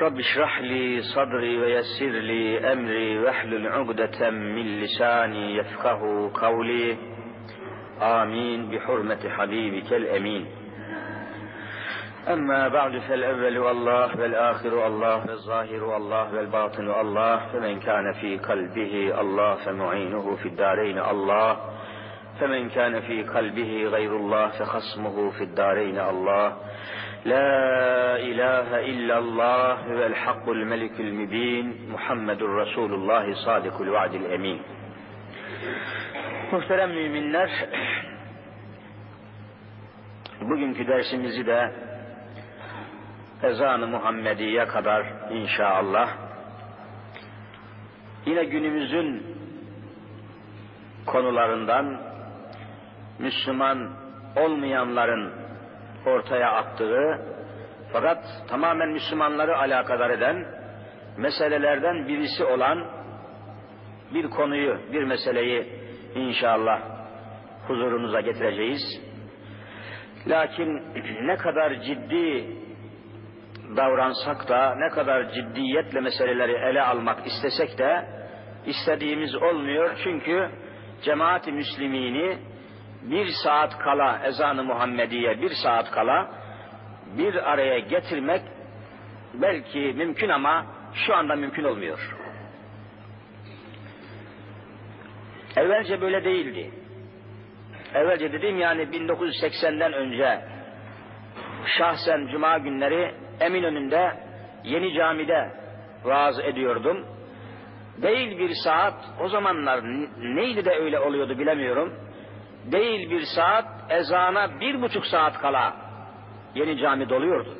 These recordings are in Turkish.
رب اشرح لي صدري ويسر لي أمري واحلل عقدة من لساني يفقه قولي. آمين. بحرمة حبيبك الأمين. أما بعد فالأول الله والآخر الله والظاهر الله والباطن الله فمن كان في قلبه الله فمعينه في الدارين الله. فمن كان في قلبه غير الله فخصمه في الدارين الله. La ilahe illallah vel hakkul melikül mübin Muhammedun Resulullah sadikul vaadil emin. Muhterem müminler, bugünkü dersimizi de ezan-ı Muhammediye kadar inşallah yine günümüzün konularından Müslüman olmayanların ortaya attığı fakat tamamen Müslümanları alakadar eden meselelerden birisi olan bir konuyu, bir meseleyi inşallah huzurunuza getireceğiz. Lakin ne kadar ciddi davransak da, ne kadar ciddiyetle meseleleri ele almak istesek de istediğimiz olmuyor. Çünkü cemaati müslimini bir saat kala ezanı Muhammediye bir saat kala bir araya getirmek belki mümkün ama şu anda mümkün olmuyor. Evvelce böyle değildi. Evvelce dedim yani 1980'den önce şahsen cuma günleri Eminönü'nde Yeni Cami'de vaaz ediyordum. Değil bir saat, o zamanlar neydi de öyle oluyordu bilemiyorum. Değil bir saat, ezana bir buçuk saat kala Yeni Cami doluyordu.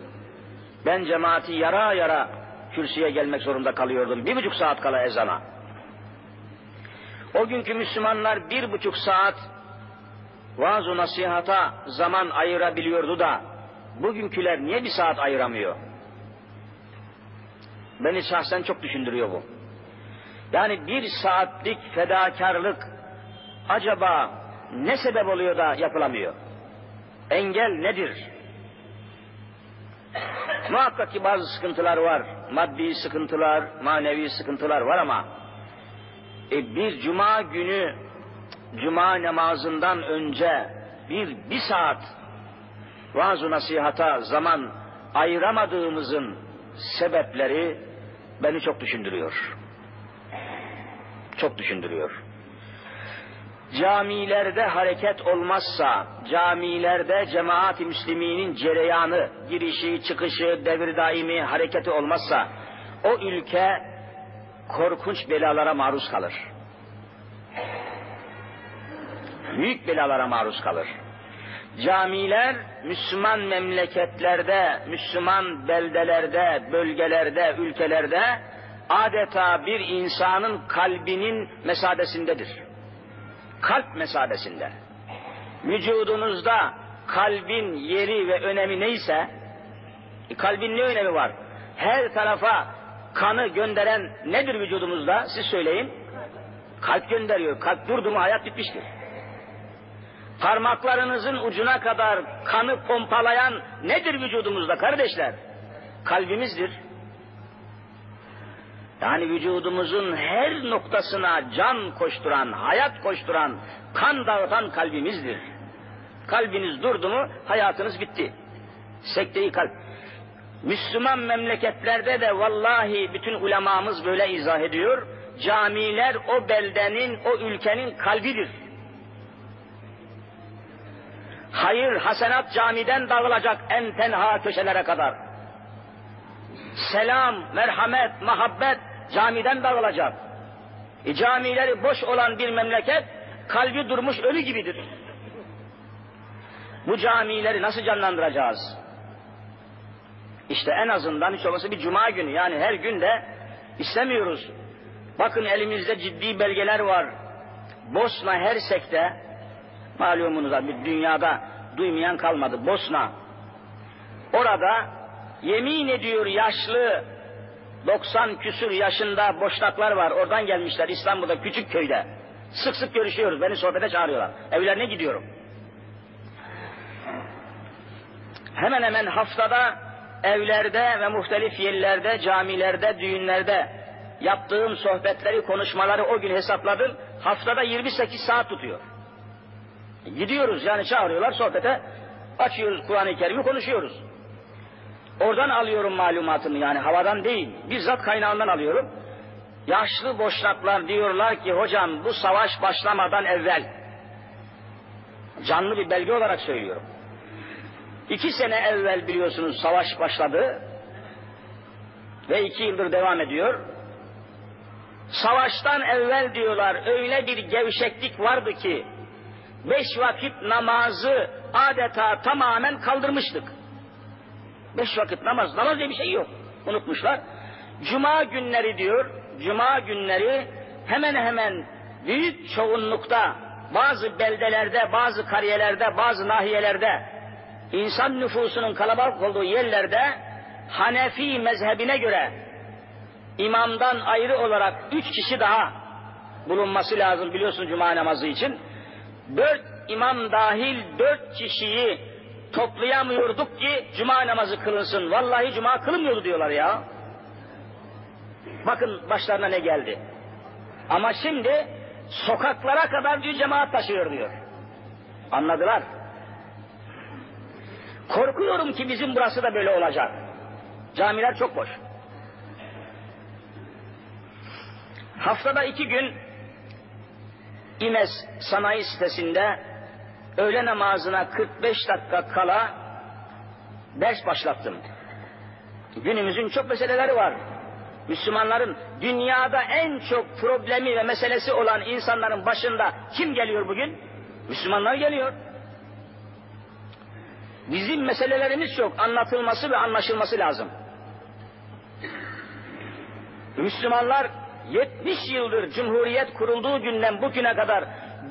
Ben cemaati yara yara kürsüye gelmek zorunda kalıyordum. Bir buçuk saat kala ezana. O günkü Müslümanlar bir buçuk saat vaaz nasihata zaman ayırabiliyordu da bugünküler niye bir saat ayıramıyor? Beni şahsen çok düşündürüyor bu. Yani bir saatlik fedakarlık acaba ne sebep oluyor da yapılamıyor? Engel nedir? Muhakkak ki bazı sıkıntılar var. Maddi sıkıntılar, manevi sıkıntılar var ama e, bir cuma günü cuma namazından önce bir, bir saat vaaz nasihata zaman ayıramadığımızın sebepleri beni çok düşündürüyor. Çok düşündürüyor. Camilerde hareket olmazsa, camilerde cemaat-i müsliminin cereyanı, girişi, çıkışı, devir daimi hareketi olmazsa, o ülke korkunç belalara maruz kalır. Büyük belalara maruz kalır. Camiler Müslüman memleketlerde, Müslüman beldelerde, bölgelerde, ülkelerde adeta bir insanın kalbinin mesabesindedir. Kalp mesabesinde. Vücudunuzda kalbin yeri ve önemi neyse, e, kalbin ne önemi var? Her tarafa kanı gönderen nedir vücudumuzda? Siz söyleyin. Kalp gönderiyor. Kalp durdu mu hayat bitmiştir. Parmaklarınızın ucuna kadar kanı pompalayan nedir vücudumuzda kardeşler? Kalbimizdir. Yani vücudumuzun her noktasına can koşturan, hayat koşturan, kan dağıtan kalbimizdir. Kalbiniz durdu mu hayatınız bitti. Sekteyi kalp. Müslüman memleketlerde de vallahi bütün ulemamız böyle izah ediyor. Camiler o beldenin, o ülkenin kalbidir. Hayır, hasenat camiden dağılacak en tenha köşelere kadar. Selam, merhamet, muhabbet camiden dağılacak. E, camileri boş olan bir memleket kalbi durmuş ölü gibidir. Bu camileri nasıl canlandıracağız? İşte en azından hiç olmazsa bir cuma günü yani her günde istemiyoruz. Bakın elimizde ciddi belgeler var. Bosna Hersek'te malumunuz bir dünyada duymayan kalmadı. Bosna. Orada yemin ediyor yaşlı 90 küsür yaşında boşnaklar var. Oradan gelmişler İstanbul'da küçük köyde. Sık sık görüşüyoruz. Beni sohbete çağırıyorlar. Evlerine gidiyorum. Hemen hemen haftada evlerde ve muhtelif yerlerde, camilerde, düğünlerde yaptığım sohbetleri, konuşmaları o gün hesapladım. Haftada 28 saat tutuyor. Gidiyoruz yani çağırıyorlar sohbete. Açıyoruz Kur'an-ı Kerim'i konuşuyoruz. Oradan alıyorum malumatımı yani havadan değil. Bizzat kaynağından alıyorum. Yaşlı boşnaklar diyorlar ki hocam bu savaş başlamadan evvel canlı bir belge olarak söylüyorum. İki sene evvel biliyorsunuz savaş başladı ve iki yıldır devam ediyor. Savaştan evvel diyorlar öyle bir gevşeklik vardı ki beş vakit namazı adeta tamamen kaldırmıştık. Beş vakit namaz, namaz diye bir şey yok. Unutmuşlar. Cuma günleri diyor, cuma günleri hemen hemen büyük çoğunlukta bazı beldelerde, bazı kariyelerde, bazı nahiyelerde insan nüfusunun kalabalık olduğu yerlerde Hanefi mezhebine göre imamdan ayrı olarak üç kişi daha bulunması lazım biliyorsun cuma namazı için. Dört imam dahil dört kişiyi toplayamıyorduk ki cuma namazı kılınsın. Vallahi cuma kılınmıyordu diyorlar ya. Bakın başlarına ne geldi. Ama şimdi sokaklara kadar diyor cemaat taşıyor diyor. Anladılar. Korkuyorum ki bizim burası da böyle olacak. Camiler çok boş. Haftada iki gün İmez sanayi sitesinde öğle namazına 45 dakika kala ders başlattım. Günümüzün çok meseleleri var. Müslümanların dünyada en çok problemi ve meselesi olan insanların başında kim geliyor bugün? Müslümanlar geliyor. Bizim meselelerimiz çok anlatılması ve anlaşılması lazım. Müslümanlar 70 yıldır Cumhuriyet kurulduğu günden bugüne kadar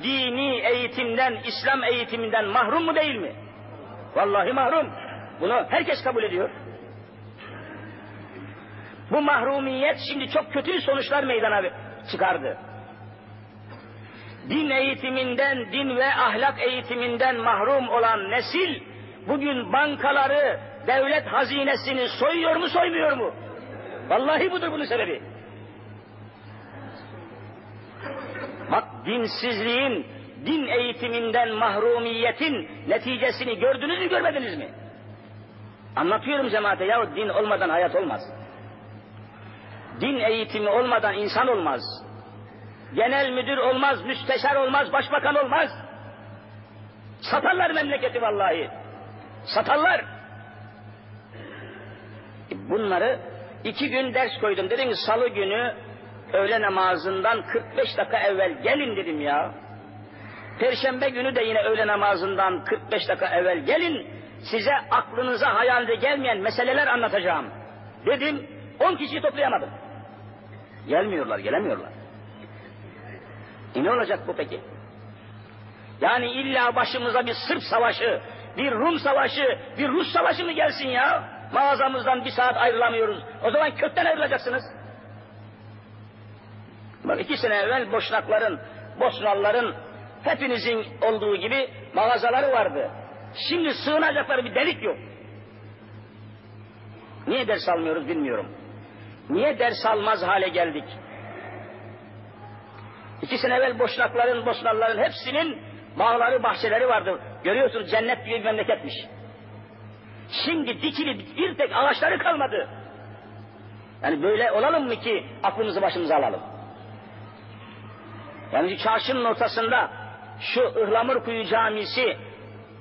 dini eğitimden, İslam eğitiminden mahrum mu değil mi? Vallahi mahrum. Bunu herkes kabul ediyor. Bu mahrumiyet şimdi çok kötü sonuçlar meydana çıkardı. Din eğitiminden, din ve ahlak eğitiminden mahrum olan nesil bugün bankaları, devlet hazinesini soyuyor mu soymuyor mu? Vallahi budur bunun sebebi. Dinsizliğin, din eğitiminden mahrumiyetin neticesini gördünüz mü görmediniz mi? Anlatıyorum cemaate ya din olmadan hayat olmaz. Din eğitimi olmadan insan olmaz. Genel müdür olmaz, müsteşar olmaz, başbakan olmaz. Satarlar memleketi vallahi. Satarlar. E, bunları iki gün ders koydum. Dedim salı günü öğle namazından 45 dakika evvel gelin dedim ya. Perşembe günü de yine öğle namazından 45 dakika evvel gelin. Size aklınıza hayalde gelmeyen meseleler anlatacağım. Dedim 10 kişiyi toplayamadım. Gelmiyorlar, gelemiyorlar. E ne olacak bu peki? Yani illa başımıza bir Sırp savaşı, bir Rum savaşı, bir Rus savaşı mı gelsin ya? Mağazamızdan bir saat ayrılamıyoruz. O zaman kökten ayrılacaksınız. Bak iki sene evvel Boşnakların, Bosnalıların hepinizin olduğu gibi mağazaları vardı. Şimdi sığınacakları bir delik yok. Niye ders almıyoruz bilmiyorum. Niye ders almaz hale geldik? İki sene evvel Boşnakların, Bosnalıların hepsinin bağları, bahçeleri vardı. Görüyorsunuz cennet gibi bir memleketmiş. Şimdi dikili bir tek ağaçları kalmadı. Yani böyle olalım mı ki aklımızı başımıza alalım? Yani çarşının ortasında şu Ihlamurkuyu Camisi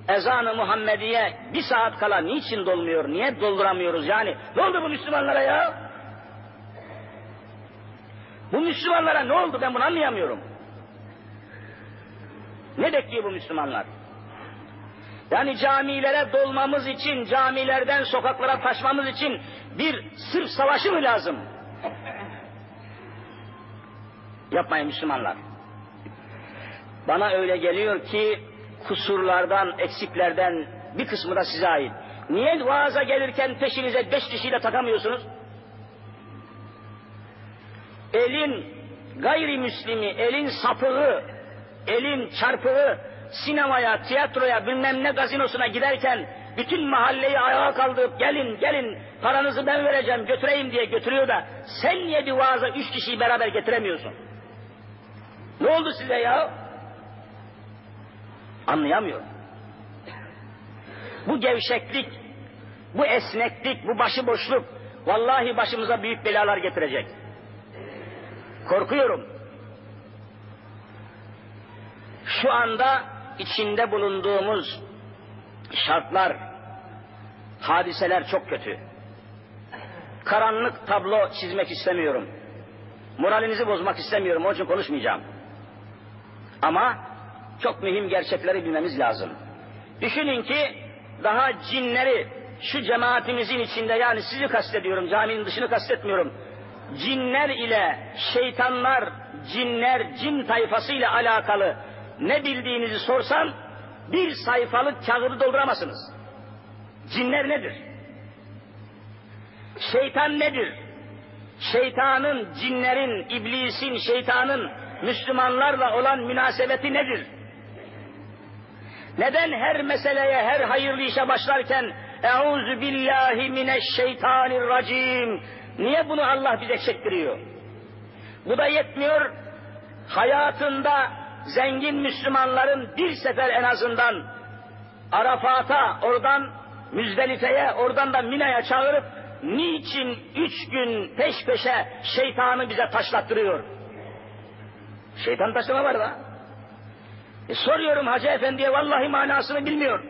ezanı Muhammediye bir saat kala niçin dolmuyor? Niye dolduramıyoruz yani? Ne oldu bu Müslümanlara ya? Bu Müslümanlara ne oldu ben bunu anlayamıyorum. Ne bekliyor bu Müslümanlar? Yani camilere dolmamız için, camilerden sokaklara taşmamız için bir sırf savaşı mı lazım? Yapmayın Müslümanlar. Bana öyle geliyor ki kusurlardan, eksiklerden bir kısmı da size ait. Niye vaaza gelirken peşinize beş kişiyle takamıyorsunuz? Elin gayrimüslimi, elin sapığı, elin çarpığı sinemaya, tiyatroya, bilmem ne gazinosuna giderken bütün mahalleyi ayağa kaldırıp gelin gelin paranızı ben vereceğim götüreyim diye götürüyor da sen niye bir vaaza üç kişiyi beraber getiremiyorsun? Ne oldu size ya? Anlayamıyorum. Bu gevşeklik, bu esneklik, bu başıboşluk vallahi başımıza büyük belalar getirecek. Korkuyorum. Şu anda içinde bulunduğumuz şartlar, hadiseler çok kötü. Karanlık tablo çizmek istemiyorum. Moralinizi bozmak istemiyorum, onun için konuşmayacağım. Ama çok mühim gerçekleri bilmemiz lazım. Düşünün ki daha cinleri şu cemaatimizin içinde yani sizi kastediyorum, caminin dışını kastetmiyorum. Cinler ile şeytanlar, cinler, cin tayfası ile alakalı ne bildiğinizi sorsam bir sayfalık kağıdı dolduramazsınız. Cinler nedir? Şeytan nedir? Şeytanın, cinlerin, iblisin, şeytanın Müslümanlarla olan münasebeti nedir? Neden her meseleye, her hayırlı işe başlarken Euzu billahi mineşşeytanirracim Niye bunu Allah bize çektiriyor? Bu da yetmiyor. Hayatında zengin Müslümanların bir sefer en azından Arafat'a, oradan Müzdelife'ye, oradan da Mina'ya çağırıp niçin üç gün peş peşe şeytanı bize taşlattırıyor? Şeytan taşlama var da. E soruyorum Hacı Efendi'ye vallahi manasını bilmiyor.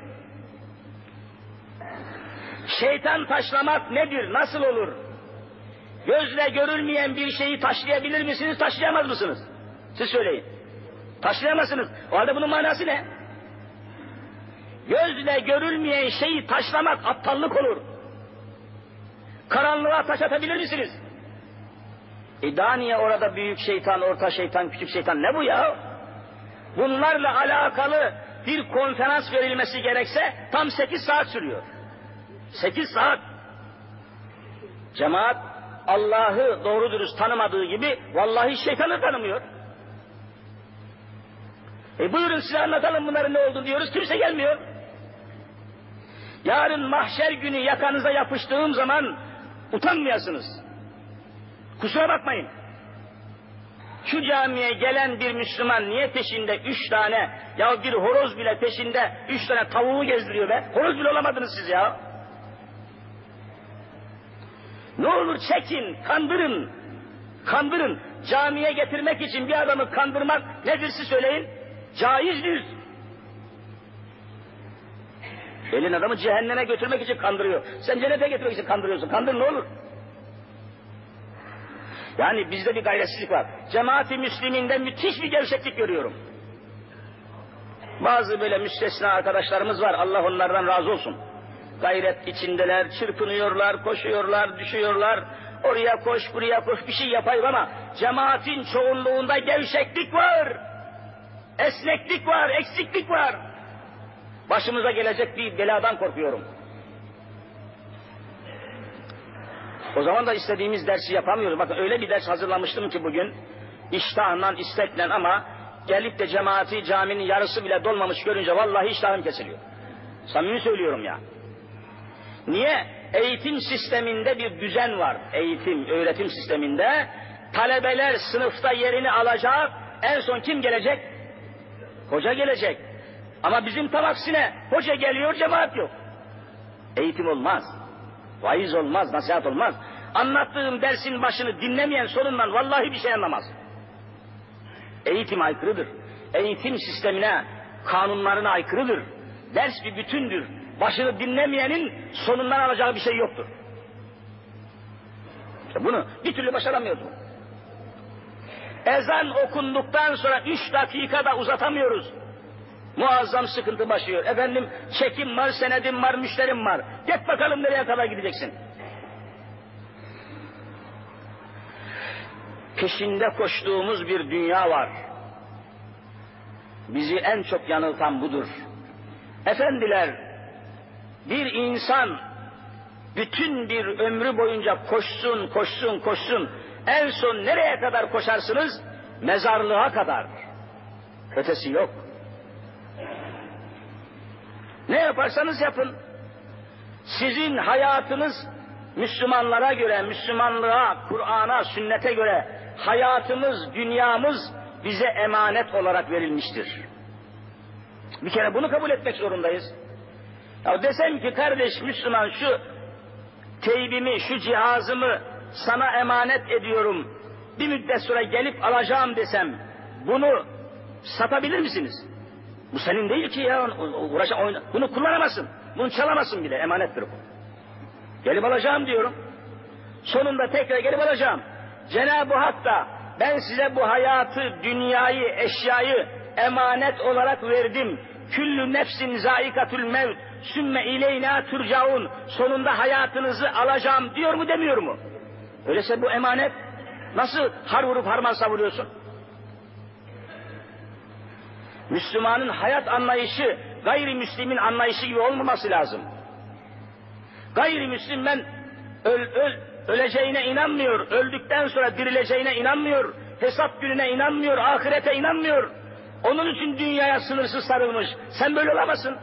Şeytan taşlamak nedir? Nasıl olur? Gözle görülmeyen bir şeyi taşlayabilir misiniz, taşlayamaz mısınız? Siz söyleyin. Taşlayamazsınız. O halde bunun manası ne? Gözle görülmeyen şeyi taşlamak aptallık olur. Karanlığa taş atabilir misiniz? E daha niye orada büyük şeytan, orta şeytan, küçük şeytan ne bu ya? Bunlarla alakalı bir konferans verilmesi gerekse tam sekiz saat sürüyor. Sekiz saat. Cemaat Allah'ı doğru dürüst tanımadığı gibi vallahi şeytanı tanımıyor. E buyurun size anlatalım bunların ne olduğunu diyoruz. Kimse gelmiyor. Yarın mahşer günü yakanıza yapıştığım zaman utanmayasınız. Kusura bakmayın. Şu camiye gelen bir Müslüman niye peşinde üç tane ya bir horoz bile peşinde üç tane tavuğu gezdiriyor be? Horoz bile olamadınız siz ya. Ne olur çekin, kandırın. Kandırın. Camiye getirmek için bir adamı kandırmak nedir siz söyleyin? Caizdir. Elin adamı cehenneme götürmek için kandırıyor. Sen cennete getirmek için kandırıyorsun. Kandır ne olur? Yani bizde bir gayretsizlik var. Cemaati Müslüminde müthiş bir gevşeklik görüyorum. Bazı böyle müstesna arkadaşlarımız var. Allah onlardan razı olsun. Gayret içindeler, çırpınıyorlar, koşuyorlar, düşüyorlar. Oraya koş, buraya koş, bir şey yapayım ama cemaatin çoğunluğunda gevşeklik var. Esneklik var, eksiklik var. Başımıza gelecek bir beladan korkuyorum. O zaman da istediğimiz dersi yapamıyoruz. Bakın öyle bir ders hazırlamıştım ki bugün. İştahla, istekle ama gelip de cemaati caminin yarısı bile dolmamış görünce vallahi iştahım kesiliyor. Samimi söylüyorum ya. Niye? Eğitim sisteminde bir düzen var. Eğitim, öğretim sisteminde talebeler sınıfta yerini alacak. En son kim gelecek? Hoca gelecek. Ama bizim tam aksine hoca geliyor cemaat yok. Eğitim olmaz. Vaiz olmaz, nasihat olmaz. Anlattığım dersin başını dinlemeyen sorundan vallahi bir şey anlamaz. Eğitim aykırıdır. Eğitim sistemine, kanunlarına aykırıdır. Ders bir bütündür. Başını dinlemeyenin sonundan alacağı bir şey yoktur. İşte bunu bir türlü başaramıyoruz. Ezan okunduktan sonra üç dakikada uzatamıyoruz. Muazzam sıkıntı başlıyor. Efendim çekim var, senedim var, müşterim var. Git bakalım nereye kadar gideceksin. Peşinde koştuğumuz bir dünya var. Bizi en çok yanıltan budur. Efendiler, bir insan bütün bir ömrü boyunca koşsun, koşsun, koşsun. En son nereye kadar koşarsınız? Mezarlığa kadar. Ötesi yok. Ne yaparsanız yapın. Sizin hayatınız Müslümanlara göre, Müslümanlığa, Kur'an'a, sünnete göre hayatımız, dünyamız bize emanet olarak verilmiştir. Bir kere bunu kabul etmek zorundayız. Ya desem ki kardeş Müslüman şu teybimi, şu cihazımı sana emanet ediyorum. Bir müddet sonra gelip alacağım desem bunu satabilir misiniz? Bu senin değil ki ya. Uğraşa, oyna. Bunu kullanamazsın. Bunu çalamazsın bile. Emanettir bu. Gelip alacağım diyorum. Sonunda tekrar gelip alacağım. Cenab-ı Hak da ben size bu hayatı, dünyayı, eşyayı emanet olarak verdim. Küllü nefsin zaikatül mevt. Sümme ileyna turcaun. Sonunda hayatınızı alacağım diyor mu demiyor mu? Öyleyse bu emanet nasıl har vurup harman savuruyorsun? Müslümanın hayat anlayışı gayrimüslimin anlayışı gibi olmaması lazım. Gayrimüslim ben öl, öl, öleceğine inanmıyor, öldükten sonra dirileceğine inanmıyor, hesap gününe inanmıyor, ahirete inanmıyor. Onun için dünyaya sınırsız sarılmış. Sen böyle olamazsın.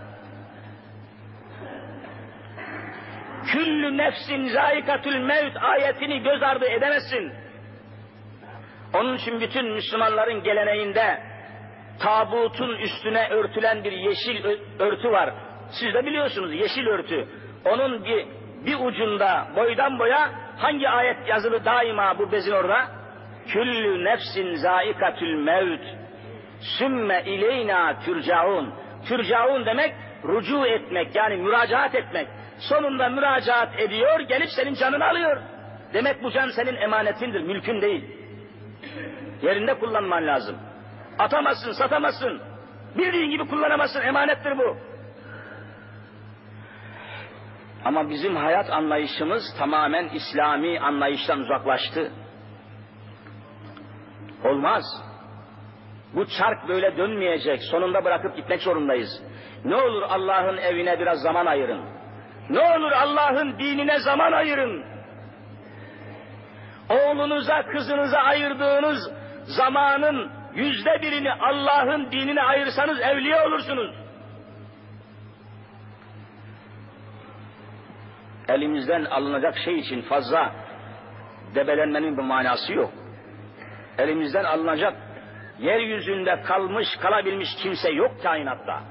Küllü nefsin zaikatül mevt ayetini göz ardı edemezsin. Onun için bütün Müslümanların geleneğinde tabutun üstüne örtülen bir yeşil örtü var. Siz de biliyorsunuz yeşil örtü. Onun bir, bir ucunda boydan boya hangi ayet yazılı daima bu bezin orada? Küllü nefsin zaikatül mevt sümme ileyna türcaun. Türcaun demek rucu etmek yani müracaat etmek. Sonunda müracaat ediyor gelip senin canını alıyor. Demek bu can senin emanetindir, mülkün değil. Yerinde kullanman lazım. Atamazsın, satamazsın. Bildiğin gibi kullanamazsın, emanettir bu. Ama bizim hayat anlayışımız tamamen İslami anlayıştan uzaklaştı. Olmaz. Bu çark böyle dönmeyecek. Sonunda bırakıp gitmek zorundayız. Ne olur Allah'ın evine biraz zaman ayırın. Ne olur Allah'ın dinine zaman ayırın. Oğlunuza, kızınıza ayırdığınız zamanın yüzde birini Allah'ın dinine ayırsanız evliya olursunuz. Elimizden alınacak şey için fazla debelenmenin bir manası yok. Elimizden alınacak yeryüzünde kalmış kalabilmiş kimse yok kainatta.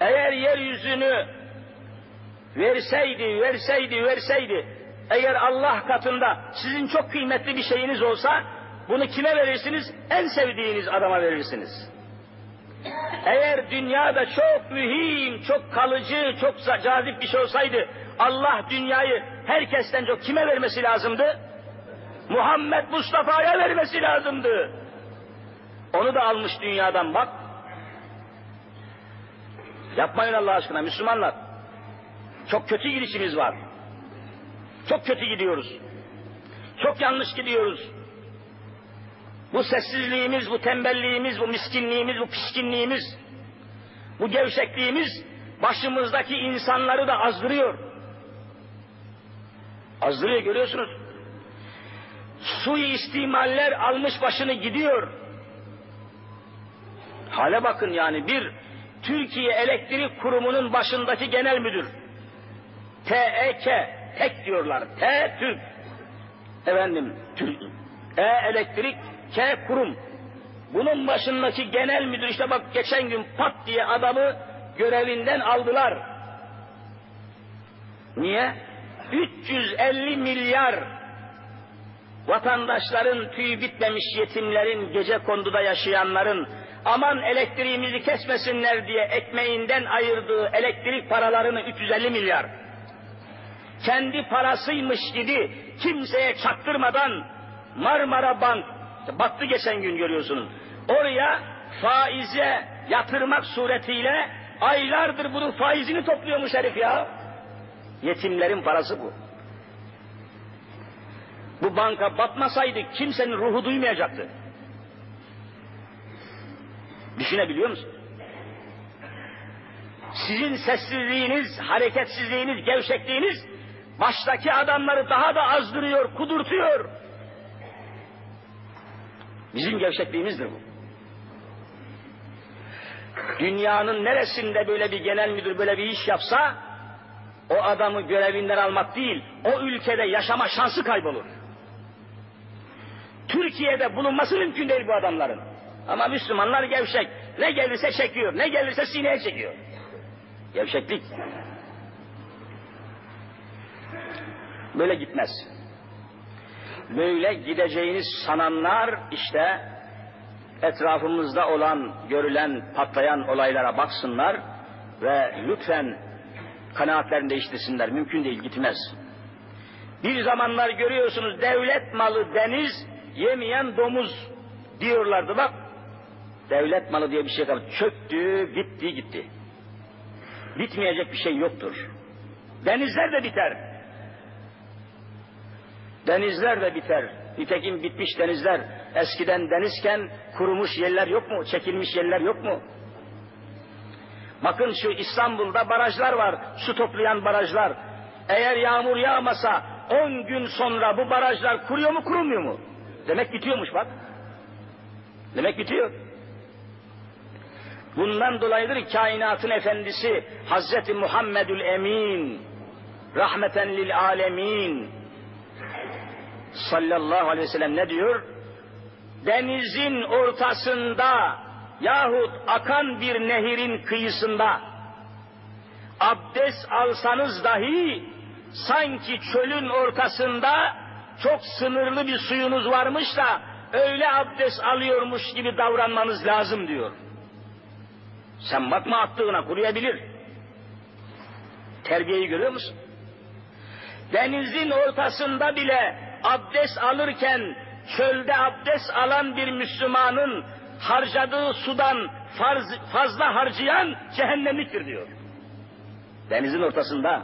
Eğer yeryüzünü verseydi, verseydi, verseydi, eğer Allah katında sizin çok kıymetli bir şeyiniz olsa, bunu kime verirsiniz? En sevdiğiniz adama verirsiniz. Eğer dünyada çok mühim, çok kalıcı, çok cazip bir şey olsaydı, Allah dünyayı herkesten çok kime vermesi lazımdı? Muhammed Mustafa'ya vermesi lazımdı. Onu da almış dünyadan bak. Yapmayın Allah aşkına Müslümanlar. Çok kötü gidişimiz var. Çok kötü gidiyoruz. Çok yanlış gidiyoruz. Bu sessizliğimiz, bu tembelliğimiz, bu miskinliğimiz, bu pişkinliğimiz, bu gevşekliğimiz başımızdaki insanları da azdırıyor. Azdırıyor görüyorsunuz. Sui istimaller almış başını gidiyor. Hale bakın yani bir Türkiye Elektrik Kurumu'nun başındaki genel müdür. TEK, tek diyorlar. T Türk. Efendim, Türk. E elektrik, K kurum. Bunun başındaki genel müdür işte bak geçen gün pat diye adamı görevinden aldılar. Niye? 350 milyar vatandaşların tüyü bitmemiş yetimlerin, gece konduda yaşayanların aman elektriğimizi kesmesinler diye ekmeğinden ayırdığı elektrik paralarını 350 milyar kendi parasıymış gibi kimseye çaktırmadan Marmara Bank battı geçen gün görüyorsunuz. Oraya faize yatırmak suretiyle aylardır bunun faizini topluyormuş herif ya. Yetimlerin parası bu. Bu banka batmasaydı kimsenin ruhu duymayacaktı. Düşünebiliyor musun? Sizin sessizliğiniz, hareketsizliğiniz, gevşekliğiniz baştaki adamları daha da azdırıyor, kudurtuyor. Bizim gevşekliğimizdir bu. Dünyanın neresinde böyle bir genel müdür böyle bir iş yapsa o adamı görevinden almak değil, o ülkede yaşama şansı kaybolur. Türkiye'de bulunması mümkün değil bu adamların. Ama Müslümanlar gevşek. Ne gelirse çekiyor, ne gelirse sineye çekiyor. Gevşeklik. Böyle gitmez. Böyle gideceğini sananlar işte etrafımızda olan, görülen, patlayan olaylara baksınlar ve lütfen kanaatlerini değiştirsinler. Mümkün değil, gitmez. Bir zamanlar görüyorsunuz devlet malı deniz, yemeyen domuz diyorlardı bak. Devlet malı diye bir şey kaldı. Çöktü, bitti, gitti. Bitmeyecek bir şey yoktur. Denizler de biter. Denizler de biter. Nitekim bitmiş denizler. Eskiden denizken kurumuş yerler yok mu? Çekilmiş yerler yok mu? Bakın şu İstanbul'da barajlar var. Su toplayan barajlar. Eğer yağmur yağmasa 10 gün sonra bu barajlar kuruyor mu kurumuyor mu? Demek bitiyormuş bak. Demek bitiyor. Bundan dolayıdır kainatın efendisi Hazreti Muhammedül Emin rahmeten lil alemin sallallahu aleyhi ve sellem ne diyor? Denizin ortasında yahut akan bir nehirin kıyısında abdest alsanız dahi sanki çölün ortasında çok sınırlı bir suyunuz varmış da öyle abdest alıyormuş gibi davranmanız lazım diyor. Sen bakma attığına kuruyabilir. Terbiyeyi görüyor musun? Denizin ortasında bile abdest alırken çölde abdest alan bir Müslümanın harcadığı sudan farz, fazla harcayan cehennemliktir diyor. Denizin ortasında.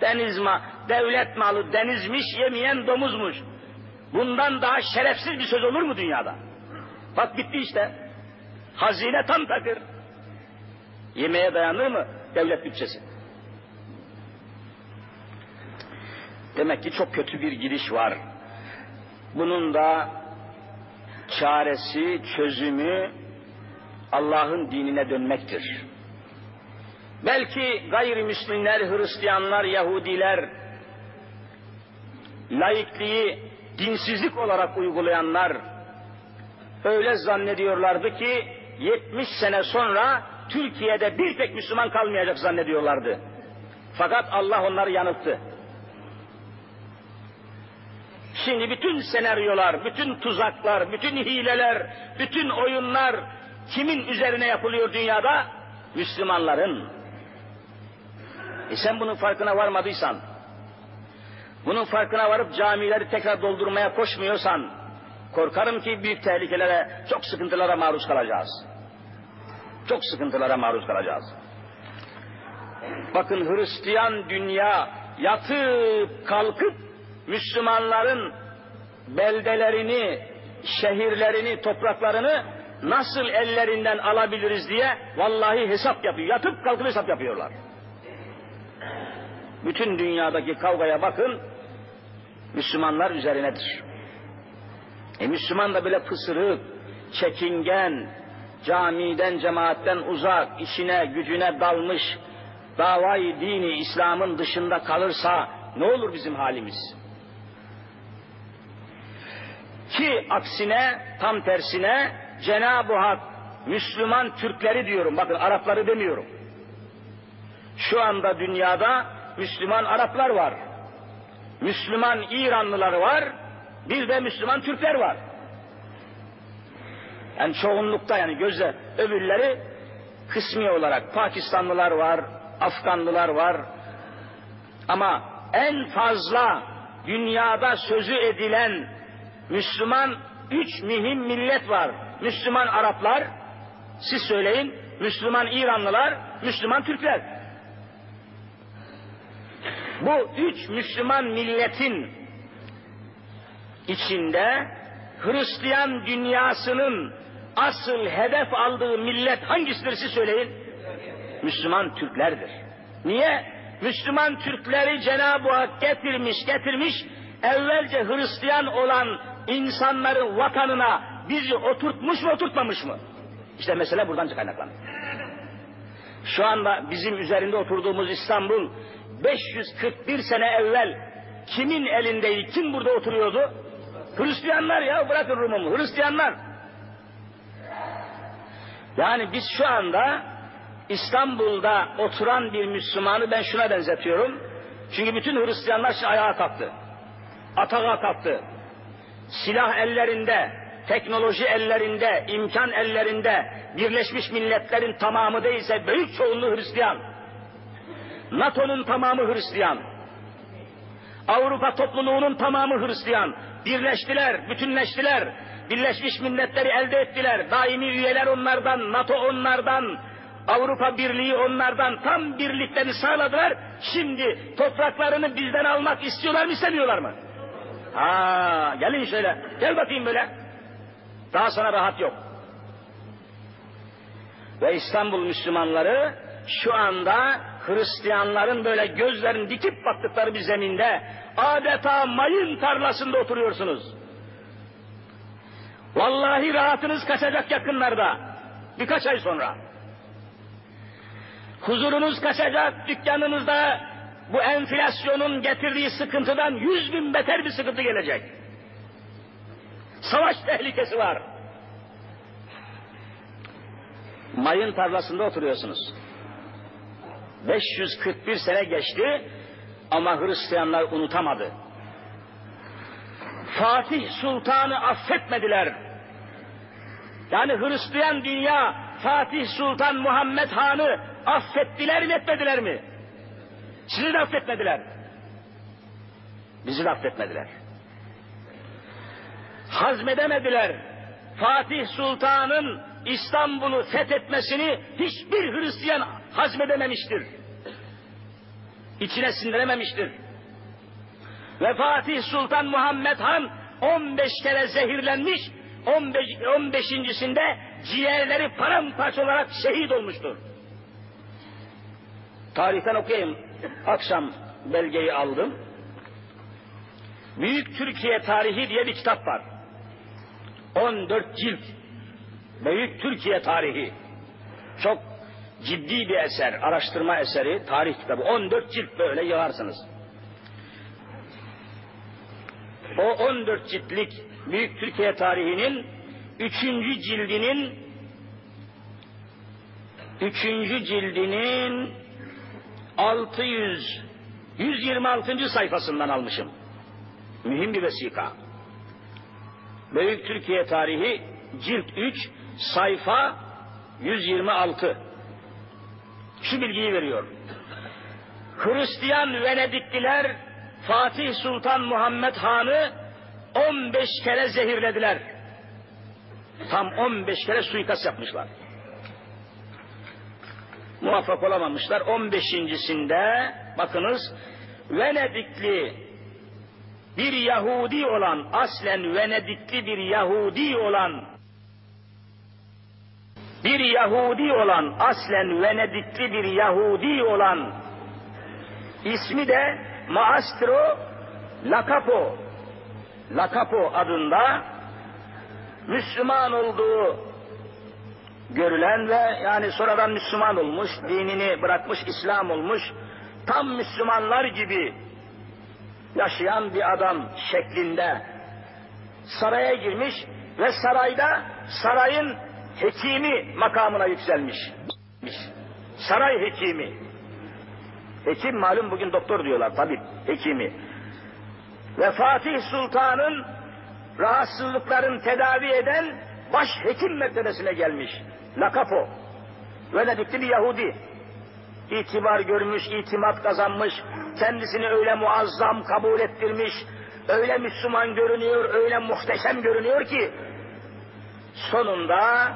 Deniz ma, devlet malı denizmiş, yemeyen domuzmuş. Bundan daha şerefsiz bir söz olur mu dünyada? Bak bitti işte. Hazine tam takır. Yemeğe dayanır mı devlet bütçesi? Demek ki çok kötü bir giriş var. Bunun da çaresi, çözümü Allah'ın dinine dönmektir. Belki gayrimüslimler, Hristiyanlar, Yahudiler, laikliği dinsizlik olarak uygulayanlar öyle zannediyorlardı ki 70 sene sonra Türkiye'de bir tek Müslüman kalmayacak zannediyorlardı. Fakat Allah onları yanılttı. Şimdi bütün senaryolar, bütün tuzaklar, bütün hileler, bütün oyunlar kimin üzerine yapılıyor dünyada? Müslümanların. E sen bunun farkına varmadıysan, bunun farkına varıp camileri tekrar doldurmaya koşmuyorsan, korkarım ki büyük tehlikelere, çok sıkıntılara maruz kalacağız. Çok sıkıntılara maruz kalacağız. Bakın Hristiyan dünya yatıp kalkıp Müslümanların beldelerini, şehirlerini, topraklarını nasıl ellerinden alabiliriz diye vallahi hesap yapıyor. Yatıp kalkıp hesap yapıyorlar. Bütün dünyadaki kavgaya bakın, Müslümanlar üzerinedir. E Müslüman da böyle pısırık, çekingen, camiden, cemaatten uzak, işine, gücüne dalmış, davayı dini İslam'ın dışında kalırsa ne olur bizim halimiz? Ki aksine, tam tersine Cenab-ı Hak Müslüman Türkleri diyorum, bakın Arapları demiyorum. Şu anda dünyada Müslüman Araplar var. Müslüman İranlılar var. Bir de Müslüman Türkler var. Yani çoğunlukta yani gözle öbürleri kısmi olarak Pakistanlılar var, Afganlılar var. Ama en fazla dünyada sözü edilen Müslüman üç mühim millet var. Müslüman Araplar, siz söyleyin, Müslüman İranlılar, Müslüman Türkler. Bu üç Müslüman milletin içinde Hristiyan dünyasının asıl hedef aldığı millet hangisidir siz söyleyin? Müslüman Türklerdir. Niye? Müslüman Türkleri Cenab-ı Hak getirmiş getirmiş evvelce Hristiyan olan insanların vatanına bizi oturtmuş mu oturtmamış mı? İşte mesele buradan kaynaklanıyor. Şu anda bizim üzerinde oturduğumuz İstanbul 541 sene evvel kimin elindeydi? Kim burada oturuyordu? Hristiyanlar ya bırakın Rum'umu. Hristiyanlar. Yani biz şu anda İstanbul'da oturan bir Müslümanı ben şuna benzetiyorum. Çünkü bütün Hristiyanlar ayağa kalktı. Atağa kalktı. Silah ellerinde, teknoloji ellerinde, imkan ellerinde, Birleşmiş Milletler'in tamamı değilse büyük çoğunluğu Hristiyan. NATO'nun tamamı Hristiyan. Avrupa topluluğunun tamamı Hristiyan. Birleştiler, bütünleştiler. Birleşmiş Milletleri elde ettiler. Daimi üyeler onlardan, NATO onlardan, Avrupa Birliği onlardan tam birliklerini sağladılar. Şimdi topraklarını bizden almak istiyorlar mı istemiyorlar mı? Ha, gelin şöyle. Gel bakayım böyle. Daha sana rahat yok. Ve İstanbul Müslümanları şu anda Hristiyanların böyle gözlerini dikip baktıkları bir zeminde adeta mayın tarlasında oturuyorsunuz. Vallahi rahatınız kaçacak yakınlarda. Birkaç ay sonra. Huzurunuz kaçacak dükkanınızda bu enflasyonun getirdiği sıkıntıdan yüz bin beter bir sıkıntı gelecek. Savaş tehlikesi var. Mayın tarlasında oturuyorsunuz. 541 sene geçti ama Hristiyanlar unutamadı. Fatih Sultan'ı affetmediler. Yani Hristiyan dünya Fatih Sultan Muhammed Han'ı affettiler mi etmediler mi? Sizi de affetmediler. Bizi de affetmediler. Hazmedemediler. Fatih Sultan'ın İstanbul'u fethetmesini hiçbir Hristiyan hazmedememiştir. İçine sindirememiştir. Ve Fatih Sultan Muhammed Han 15 kere zehirlenmiş, 15. 15.sinde ciğerleri paramparça olarak şehit olmuştur. Tarihten okuyayım. Akşam belgeyi aldım. Büyük Türkiye Tarihi diye bir kitap var. 14 cilt. Büyük Türkiye Tarihi. Çok ciddi bir eser, araştırma eseri, tarih kitabı. 14 cilt böyle yığarsınız. O 14 ciltlik Büyük Türkiye tarihinin 3. cildinin 3. cildinin 600 126. sayfasından almışım. Mühim bir vesika. Büyük Türkiye tarihi cilt 3 sayfa 126. Şu bilgiyi veriyor. Hristiyan Venedikliler Fatih Sultan Muhammed Han'ı 15 kere zehirlediler. Tam 15 kere suikast yapmışlar. Muvaffak olamamışlar. 15.sinde bakınız Venedikli bir Yahudi olan, aslen Venedikli bir Yahudi olan bir Yahudi olan, aslen Venedikli bir Yahudi olan ismi de Maestro Lakapo Lakapo adında Müslüman olduğu görülen ve yani sonradan Müslüman olmuş, dinini bırakmış, İslam olmuş, tam Müslümanlar gibi yaşayan bir adam şeklinde saraya girmiş ve sarayda sarayın hekimi makamına yükselmiş. Saray hekimi. Hekim malum bugün doktor diyorlar tabip hekimi. Ve Fatih Sultan'ın rahatsızlıkların tedavi eden baş hekim mertebesine gelmiş. Lakapo. Venedikli bir Yahudi. İtibar görmüş, itimat kazanmış, kendisini öyle muazzam kabul ettirmiş, öyle Müslüman görünüyor, öyle muhteşem görünüyor ki, sonunda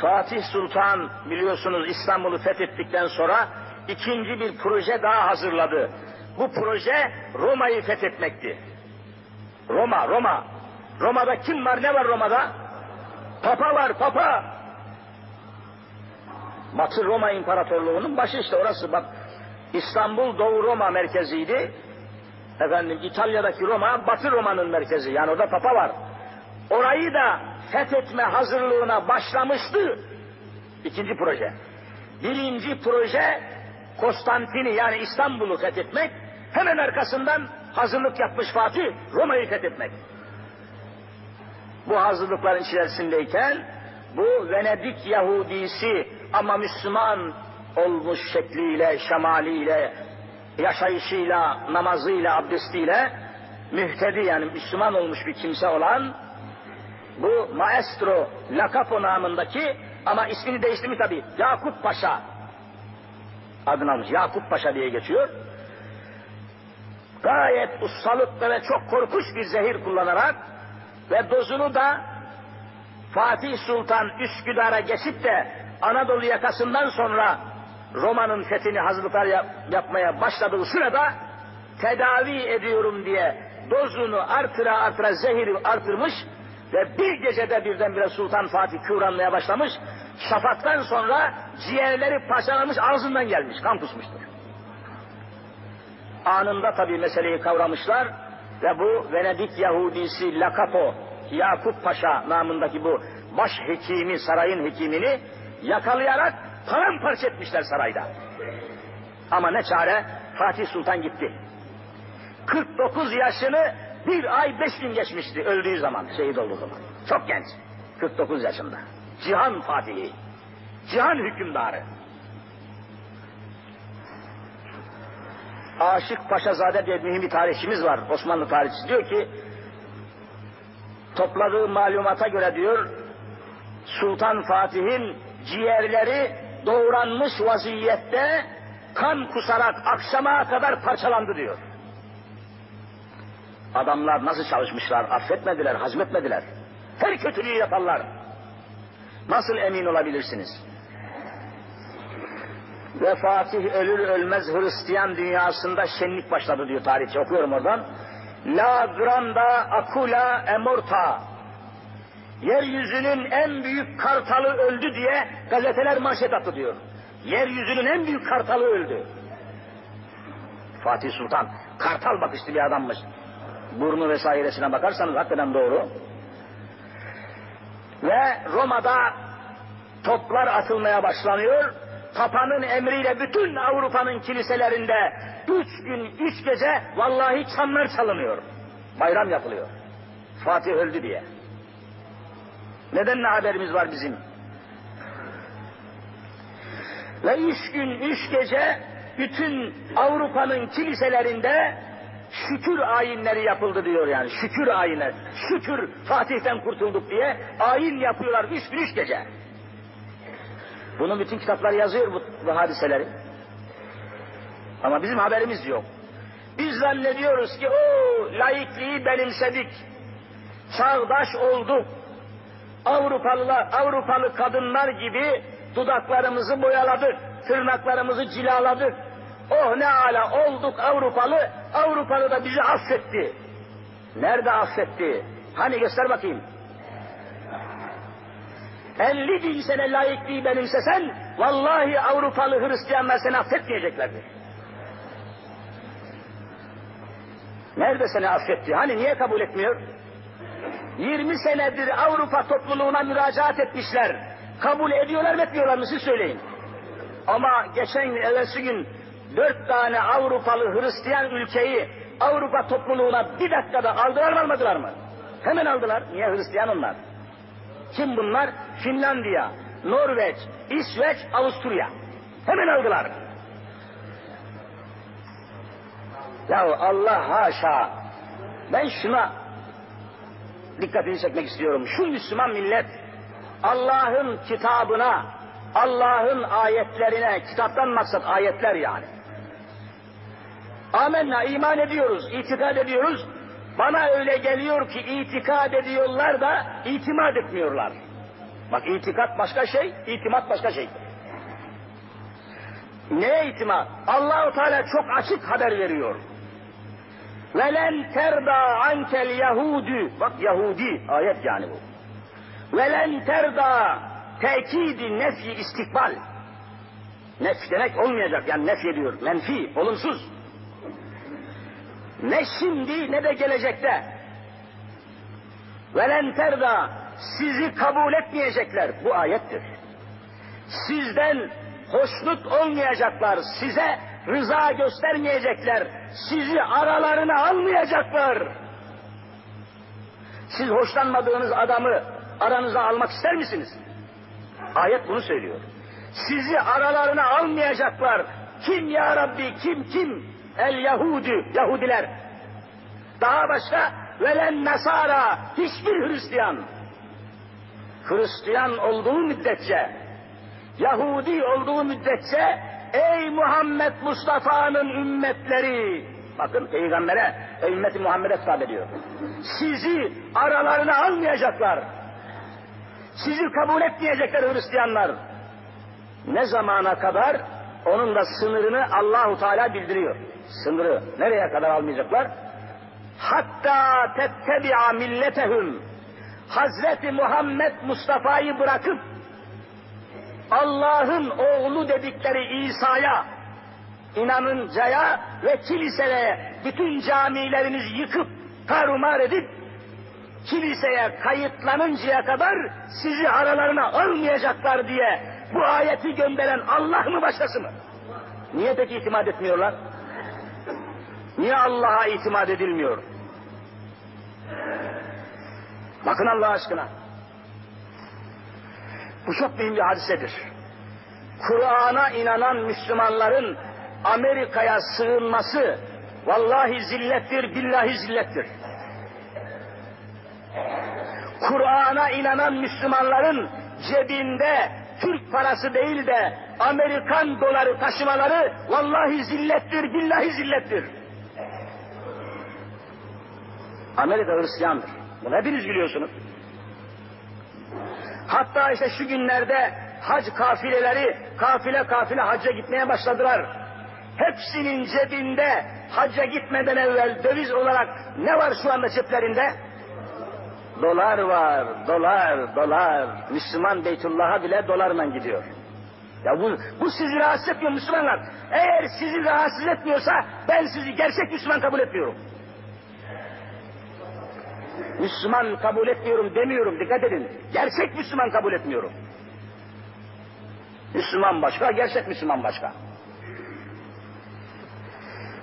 Fatih Sultan biliyorsunuz İstanbul'u fethettikten sonra ikinci bir proje daha hazırladı. Bu proje Roma'yı fethetmekti. Roma, Roma. Roma'da kim var, ne var Roma'da? Papa var, papa. Batı Roma İmparatorluğu'nun başı işte orası. Bak İstanbul Doğu Roma merkeziydi. Efendim İtalya'daki Roma Batı Roma'nın merkezi. Yani orada papa var. Orayı da fethetme hazırlığına başlamıştı. İkinci proje. Birinci proje Konstantini yani İstanbul'u fethetmek. Hemen arkasından hazırlık yapmış Fatih Roma'yı fethetmek. Bu hazırlıkların içerisindeyken bu Venedik Yahudisi ama Müslüman olmuş şekliyle, şemaliyle, yaşayışıyla, namazıyla, abdestiyle mühtedi yani Müslüman olmuş bir kimse olan bu maestro Lakapo namındaki ama ismini değiştirmiş tabi Yakup Paşa. Adını almış. Yakup Paşa diye geçiyor. Gayet ustalıkla ve çok korkunç bir zehir kullanarak ve dozunu da Fatih Sultan Üsküdar'a geçip de Anadolu yakasından sonra Roma'nın fethini hazırlıklar yap, yapmaya başladığı sırada tedavi ediyorum diye dozunu artıra artıra zehiri artırmış ve bir gecede birdenbire Sultan Fatih kıvranmaya başlamış. Şafaktan sonra ciğerleri parçalanmış ağzından gelmiş, kan kusmuştur. Anında tabii meseleyi kavramışlar ve bu Venedik Yahudisi Lakapo, Yakup Paşa namındaki bu baş hekimi, sarayın hekimini yakalayarak paramparça etmişler sarayda. Ama ne çare Fatih Sultan gitti. 49 yaşını bir ay beş gün geçmişti öldüğü zaman, şehit olduğu zaman. Çok genç. 49 yaşında. Cihan Fatihi. Cihan hükümdarı. Aşık Paşazade diye mühim bir tarihçimiz var. Osmanlı tarihçisi diyor ki topladığı malumata göre diyor Sultan Fatih'in ciğerleri doğranmış vaziyette kan kusarak akşama kadar parçalandı diyor. Adamlar nasıl çalışmışlar, affetmediler, hazmetmediler. Her kötülüğü yaparlar. Nasıl emin olabilirsiniz? Ve Fatih ölür ölmez Hristiyan dünyasında şenlik başladı diyor tarihçi. Okuyorum oradan. La granda acula emorta. Yeryüzünün en büyük kartalı öldü diye gazeteler manşet attı diyor. Yeryüzünün en büyük kartalı öldü. Fatih Sultan kartal bakışlı bir adammış. Burnu vesairesine bakarsanız hakikaten doğru. Ve Roma'da toplar atılmaya başlanıyor. Papa'nın emriyle bütün Avrupa'nın kiliselerinde üç gün, üç gece vallahi çanlar çalınıyor. Bayram yapılıyor. Fatih öldü diye. Neden ne haberimiz var bizim? Ve üç gün, üç gece bütün Avrupa'nın kiliselerinde şükür ayinleri yapıldı diyor yani. Şükür ayinler. Şükür Fatih'ten kurtulduk diye ayin yapıyorlar üç gün, üç gece. Bunun bütün kitaplar yazıyor bu, bu hadiseleri. Ama bizim haberimiz yok. Biz zannediyoruz ki o laikliği benimsedik. Çağdaş olduk. Avrupalılar, Avrupalı kadınlar gibi dudaklarımızı boyaladık, tırnaklarımızı cilaladık. Oh ne ala olduk Avrupalı, Avrupalı da bizi affetti. Nerede affetti? Hani göster bakayım. 50 bin sene layıklığı benimsesen, vallahi Avrupalı Hristiyanlar seni affetmeyeceklerdi. Nerede seni affetti? Hani niye kabul etmiyor? 20 senedir Avrupa topluluğuna müracaat etmişler. Kabul ediyorlar mı etmiyorlar mı siz söyleyin. Ama geçen gün, evvelsi gün dört tane Avrupalı Hristiyan ülkeyi Avrupa topluluğuna bir dakikada aldılar mı almadılar mı? Hemen aldılar. Niye Hristiyan onlar? Kim bunlar? Finlandiya, Norveç, İsveç, Avusturya. Hemen aldılar. Ya Allah haşa. Ben şuna dikkatini çekmek istiyorum. Şu Müslüman millet Allah'ın kitabına, Allah'ın ayetlerine, kitaptan maksat ayetler yani. Amenna iman ediyoruz, itikad ediyoruz. Bana öyle geliyor ki itikad ediyorlar da itimat etmiyorlar. Bak itikat başka şey, itimat başka şey. Ne itimat? Allahu Teala çok açık haber veriyor. Velen terda ankel Yahudi. Bak Yahudi ayet yani bu. Velen terda tekidi nefi istikbal. Nef demek olmayacak yani nef ediyor. Menfi, olumsuz. Ne şimdi ne de gelecekte. Velen terda sizi kabul etmeyecekler. Bu ayettir. Sizden hoşnut olmayacaklar, size rıza göstermeyecekler, sizi aralarına almayacaklar. Siz hoşlanmadığınız adamı aranıza almak ister misiniz? Ayet bunu söylüyor. Sizi aralarına almayacaklar. Kim ya Rabbi, kim kim? El Yahudi, Yahudiler. Daha başka velen Nasara, hiçbir Hristiyan. Hristiyan olduğu müddetçe, Yahudi olduğu müddetçe, ey Muhammed Mustafa'nın ümmetleri, bakın peygambere, ümmeti Muhammed'e hitap ediyor. Sizi aralarına almayacaklar. Sizi kabul etmeyecekler Hristiyanlar. Ne zamana kadar? Onun da sınırını Allahu Teala bildiriyor. Sınırı nereye kadar almayacaklar? Hatta tettebi'a milletehum. Hazreti Muhammed Mustafa'yı bırakıp Allah'ın oğlu dedikleri İsa'ya inanıncaya ve kiliselere bütün camilerinizi yıkıp tarumar edip kiliseye kayıtlanıncaya kadar sizi aralarına almayacaklar diye bu ayeti gönderen Allah mı başkası mı? Niye peki itimat etmiyorlar? Niye Allah'a itimat edilmiyor? Bakın Allah aşkına. Bu çok mühim bir hadisedir. Kur'an'a inanan Müslümanların Amerika'ya sığınması vallahi zillettir, billahi zillettir. Kur'an'a inanan Müslümanların cebinde Türk parası değil de Amerikan doları taşımaları vallahi zillettir, billahi zillettir. Amerika Hristiyandır. Bunu hepiniz biliyorsunuz. Hatta işte şu günlerde hac kafileleri kafile kafile hacca gitmeye başladılar. Hepsinin cebinde hacca gitmeden evvel döviz olarak ne var şu anda ceplerinde? Dolar var, dolar, dolar. Müslüman Beytullah'a bile dolarla gidiyor. Ya bu, bu sizi rahatsız etmiyor Müslümanlar. Eğer sizi rahatsız etmiyorsa ben sizi gerçek Müslüman kabul etmiyorum. Müslüman kabul etmiyorum demiyorum dikkat edin. Gerçek Müslüman kabul etmiyorum. Müslüman başka, gerçek Müslüman başka.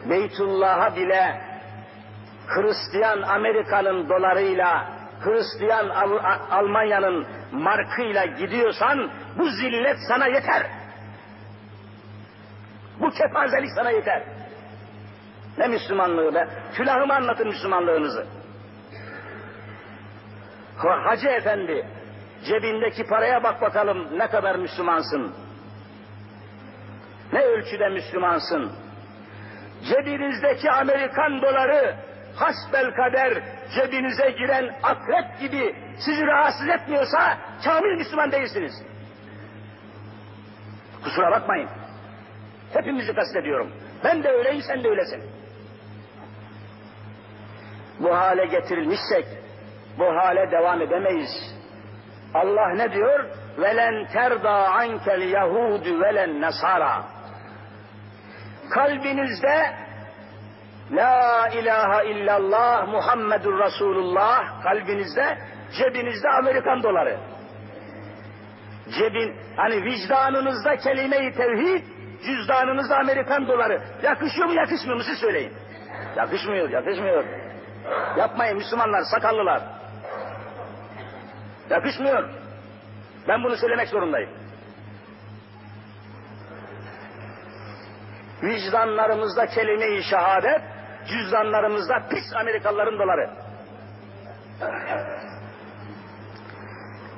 Beytullah'a bile Hristiyan Amerika'nın dolarıyla, Hristiyan Al Almanya'nın markıyla gidiyorsan bu zillet sana yeter. Bu kepazelik sana yeter. Ne Müslümanlığı be? Külahımı anlatın Müslümanlığınızı. Hacı efendi, cebindeki paraya bak bakalım ne kadar Müslümansın. Ne ölçüde Müslümansın. Cebinizdeki Amerikan doları hasbel kader cebinize giren akrep gibi sizi rahatsız etmiyorsa kamil Müslüman değilsiniz. Kusura bakmayın. Hepimizi kastediyorum. Ben de öyleyim, sen de öylesin. Bu hale getirilmişsek, bu hale devam edemeyiz. Allah ne diyor? Velen terda ankel yahudu velen nasara. Kalbinizde La ilahe illallah Muhammedur Resulullah kalbinizde, cebinizde Amerikan doları. Cebin, hani vicdanınızda kelime-i tevhid, cüzdanınızda Amerikan doları. Yakışıyor mu yakışmıyor mu siz söyleyin. Yakışmıyor, yakışmıyor. Yapmayın Müslümanlar, sakallılar. Yakışmıyor. Ben bunu söylemek zorundayım. Vicdanlarımızda kelime-i şehadet, cüzdanlarımızda pis Amerikalıların doları.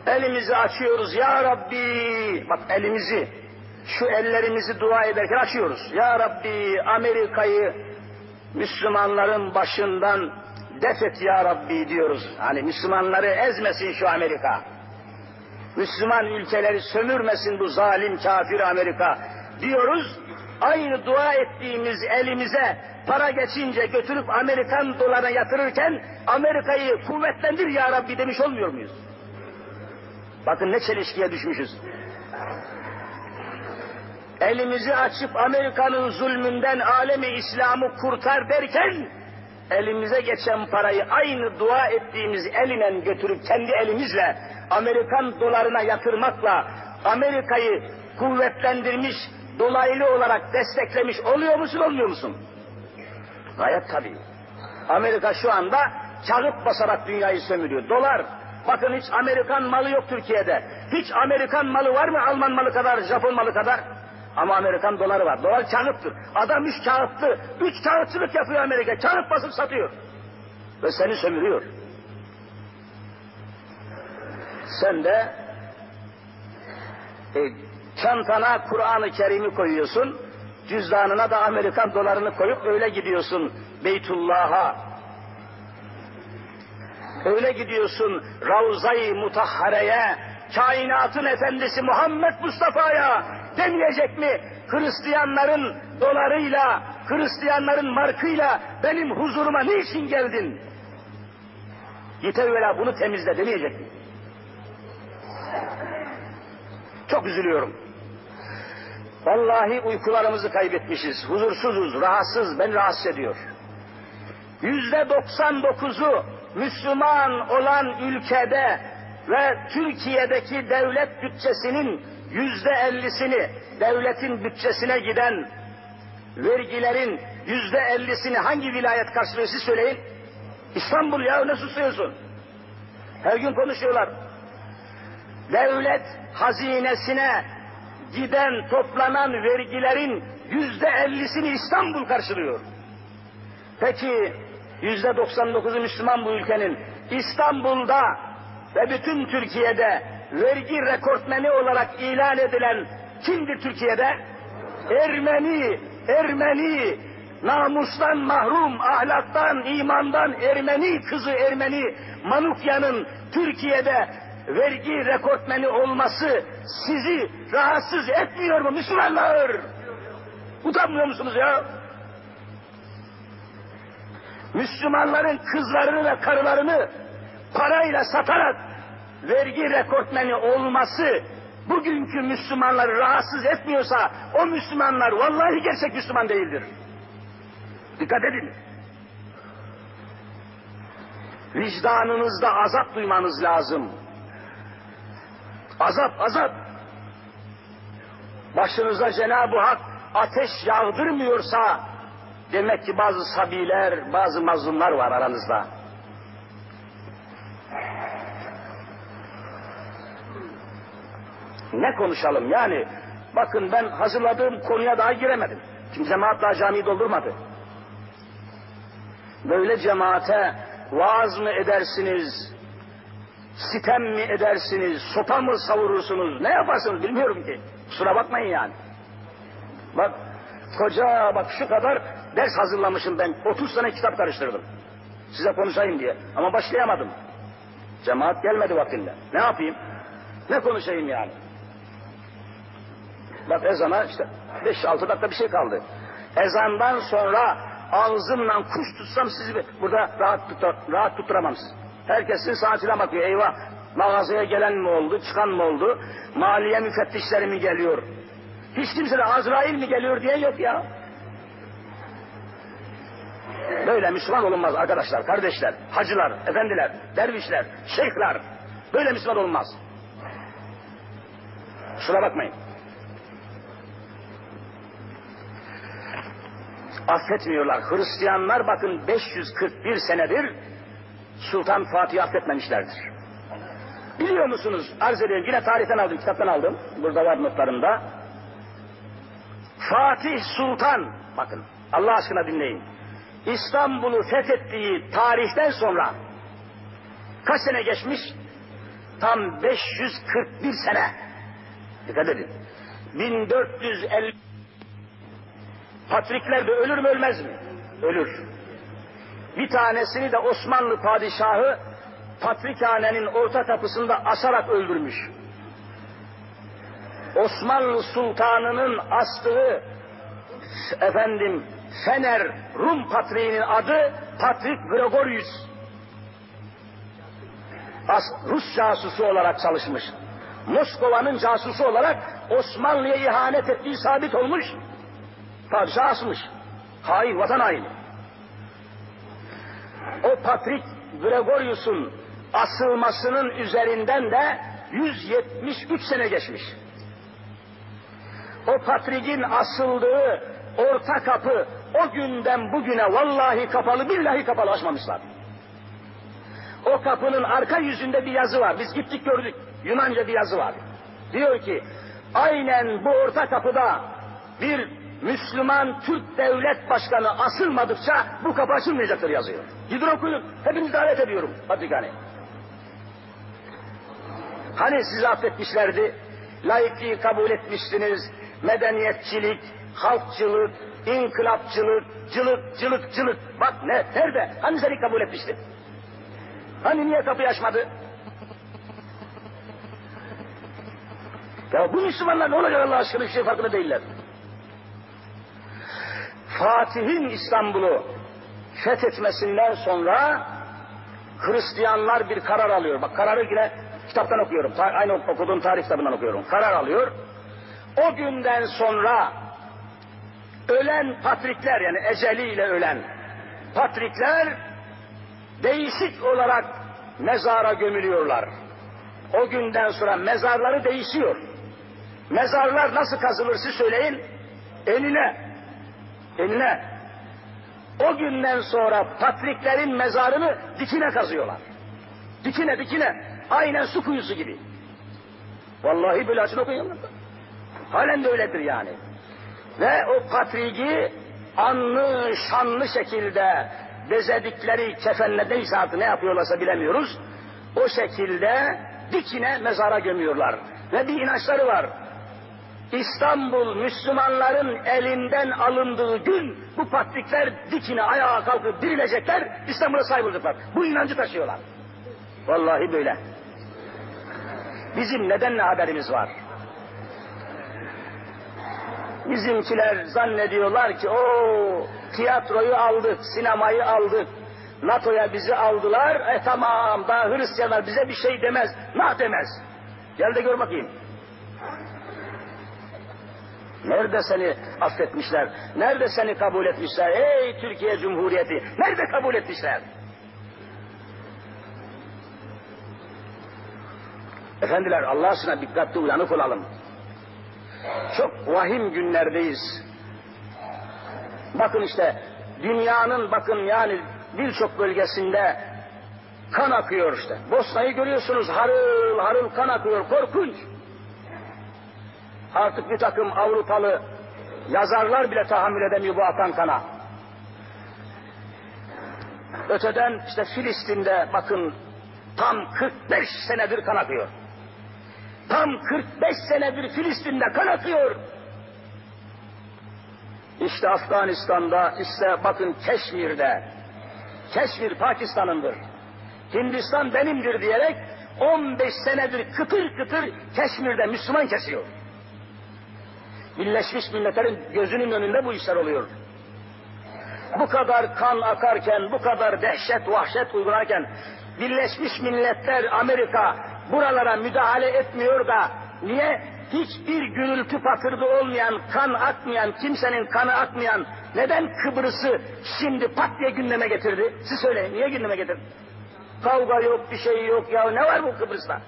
Elimizi açıyoruz ya Rabbi. Bak elimizi, şu ellerimizi dua ederken açıyoruz. Ya Rabbi Amerika'yı Müslümanların başından defet ya Rabbi diyoruz. Hani Müslümanları ezmesin şu Amerika. Müslüman ülkeleri sömürmesin bu zalim kafir Amerika diyoruz. Aynı dua ettiğimiz elimize para geçince götürüp Amerikan dolarına yatırırken Amerika'yı kuvvetlendir ya Rabbi demiş olmuyor muyuz? Bakın ne çelişkiye düşmüşüz. Elimizi açıp Amerika'nın zulmünden alemi İslam'ı kurtar derken elimize geçen parayı aynı dua ettiğimiz elinden götürüp kendi elimizle Amerikan dolarına yatırmakla Amerika'yı kuvvetlendirmiş, dolaylı olarak desteklemiş oluyor musun, olmuyor musun? Gayet tabii. Amerika şu anda kağıt basarak dünyayı sömürüyor. Dolar, bakın hiç Amerikan malı yok Türkiye'de. Hiç Amerikan malı var mı Alman malı kadar, Japon malı kadar? Ama Amerikan doları var. Dolar kağıttır. Adam üç kağıtlı, üç kağıtçılık yapıyor Amerika. Kağıt basıp satıyor. Ve seni sömürüyor. Sen de e, çantana Kur'an-ı Kerim'i koyuyorsun, cüzdanına da Amerikan dolarını koyup öyle gidiyorsun Beytullah'a. Öyle gidiyorsun Ravza-i Mutahhare'ye, kainatın efendisi Muhammed Mustafa'ya demeyecek mi? Hristiyanların dolarıyla, Hristiyanların markıyla benim huzuruma niçin geldin? Git evvela bunu temizle demeyecek mi? Çok üzülüyorum. Vallahi uykularımızı kaybetmişiz. Huzursuzuz, rahatsız, beni rahatsız ediyor. Yüzde doksan dokuzu Müslüman olan ülkede ve Türkiye'deki devlet bütçesinin yüzde ellisini devletin bütçesine giden vergilerin yüzde ellisini hangi vilayet karşılıyor siz söyleyin? İstanbul ya ne susuyorsun? Her gün konuşuyorlar. Devlet hazinesine giden toplanan vergilerin yüzde ellisini İstanbul karşılıyor. Peki yüzde doksan dokuzu Müslüman bu ülkenin İstanbul'da ve bütün Türkiye'de vergi rekortmeni olarak ilan edilen kimdir Türkiye'de? Ermeni, Ermeni, namustan mahrum, ahlaktan, imandan Ermeni kızı Ermeni Manukya'nın Türkiye'de vergi rekortmeni olması sizi rahatsız etmiyor mu Müslümanlar? Utanmıyor musunuz ya? Müslümanların kızlarını ve karılarını parayla satarak vergi rekortmeni olması bugünkü Müslümanları rahatsız etmiyorsa o Müslümanlar vallahi gerçek Müslüman değildir. Dikkat edin. Vicdanınızda azap duymanız lazım. Azap, azap. Başınıza Cenab-ı Hak ateş yağdırmıyorsa demek ki bazı sabiler, bazı mazlumlar var aranızda. Ne konuşalım yani? Bakın ben hazırladığım konuya daha giremedim. Çünkü cemaat daha camiyi doldurmadı. Böyle cemaate vaaz mı edersiniz, sitem mi edersiniz, sopa mı savurursunuz, ne yaparsınız bilmiyorum ki. Kusura bakmayın yani. Bak koca bak şu kadar ders hazırlamışım ben. 30 tane kitap karıştırdım. Size konuşayım diye. Ama başlayamadım. Cemaat gelmedi vaktinde. Ne yapayım? Ne konuşayım yani? Bak ezana işte 5-6 dakika bir şey kaldı. Ezandan sonra ağzımla kuş tutsam sizi burada rahat, tutar, rahat tutturamam sizi. Herkesin saatine bakıyor. Eyvah mağazaya gelen mi oldu, çıkan mı oldu? Maliye müfettişleri mi geliyor? Hiç kimse de Azrail mi geliyor diye yok ya. Böyle Müslüman olunmaz arkadaşlar, kardeşler, hacılar, efendiler, dervişler, şeyhler. Böyle Müslüman olmaz. Şuna bakmayın. Affetmiyorlar. Hristiyanlar bakın 541 senedir Sultan Fatih'i affetmemişlerdir. Biliyor musunuz? Arz edeyim. Yine tarihten aldım, kitaptan aldım. Burada var notlarımda. Fatih Sultan, bakın Allah aşkına dinleyin. İstanbul'u fethettiği tarihten sonra kaç sene geçmiş? Tam 541 sene. Dikkat edin. 1450 Patrikler de ölür mü ölmez mi? Ölür. Bir tanesini de Osmanlı padişahı Patrikhane'nin orta kapısında asarak öldürmüş. Osmanlı sultanının astığı efendim Fener Rum patriğinin adı Patrik Gregorius. As, Rus casusu olarak çalışmış. Moskova'nın casusu olarak Osmanlı'ya ihanet ettiği sabit olmuş. Padişah asmış. Hain, vatan haini. O Patrik Gregorius'un asılmasının üzerinden de 173 sene geçmiş. o patriğin asıldığı orta kapı o günden bugüne vallahi kapalı billahi kapalı açmamışlar. O kapının arka yüzünde bir yazı var. Biz gittik gördük. Yunanca bir yazı var. Diyor ki aynen bu orta kapıda bir Müslüman Türk devlet başkanı asılmadıkça bu kapı açılmayacaktır yazıyor. Gidin okuyun. Hepinizi davet ediyorum Vatikan'a. Hani sizi affetmişlerdi? Laikliği kabul etmiştiniz. Medeniyetçilik, halkçılık, inkılapçılık, cılık, cılık, cılık. Bak ne, nerede? Hani seni kabul etmişti? Hani niye kapıyı açmadı? Ya bu Müslümanlar ne olacak Allah aşkına bir şey farkında değiller. Fatih'in İstanbul'u fethetmesinden sonra Hristiyanlar bir karar alıyor. Bak kararı yine kitaptan okuyorum. Aynı okuduğum tarih kitabından okuyorum. Karar alıyor. O günden sonra ölen patrikler yani eceliyle ölen patrikler değişik olarak mezara gömülüyorlar. O günden sonra mezarları değişiyor. Mezarlar nasıl kazılır siz söyleyin? Eline. Eline. O günden sonra patriklerin mezarını dikine kazıyorlar. Dikine dikine. Aynen su kuyusu gibi. Vallahi böyle açın okuyun. Halen de öyledir yani. Ve o patrigi anlı şanlı şekilde bezedikleri kefenle neyse artık ne yapıyorlarsa bilemiyoruz. O şekilde dikine mezara gömüyorlar. Ve bir inançları var. İstanbul Müslümanların elinden alındığı gün bu patrikler dikine ayağa kalkıp dirilecekler, İstanbul'a sahip olacaklar. Bu inancı taşıyorlar. Vallahi böyle. Bizim neden ne haberimiz var? Bizimkiler zannediyorlar ki o tiyatroyu aldık, sinemayı aldık, NATO'ya bizi aldılar, e tamam daha Hristiyanlar bize bir şey demez, ne demez. Gel de gör bakayım. Nerede seni affetmişler? Nerede seni kabul etmişler? Ey Türkiye Cumhuriyeti! Nerede kabul etmişler? Efendiler Allah aşkına dikkatli uyanık olalım. Çok vahim günlerdeyiz. Bakın işte dünyanın bakın yani birçok bölgesinde kan akıyor işte. Bosna'yı görüyorsunuz harıl harıl kan akıyor korkunç. Artık bir takım Avrupalı yazarlar bile tahammül edemiyor bu atan kana. Öteden işte Filistin'de bakın tam 45 senedir kan akıyor. Tam 45 senedir Filistin'de kan akıyor. İşte Afganistan'da, işte bakın Keşmir'de, Keşmir Pakistan'ındır. Hindistan benimdir diyerek 15 senedir kıtır kıtır Keşmir'de Müslüman kesiyor. Birleşmiş Milletler'in gözünün önünde bu işler oluyor. Bu kadar kan akarken, bu kadar dehşet, vahşet uygularken Birleşmiş Milletler, Amerika buralara müdahale etmiyor da niye hiçbir gürültü patırdı olmayan, kan akmayan, kimsenin kanı akmayan neden Kıbrıs'ı şimdi pat diye gündeme getirdi? Siz söyleyin, niye gündeme getirdi? Kavga yok, bir şey yok ya, ne var bu Kıbrıs'ta?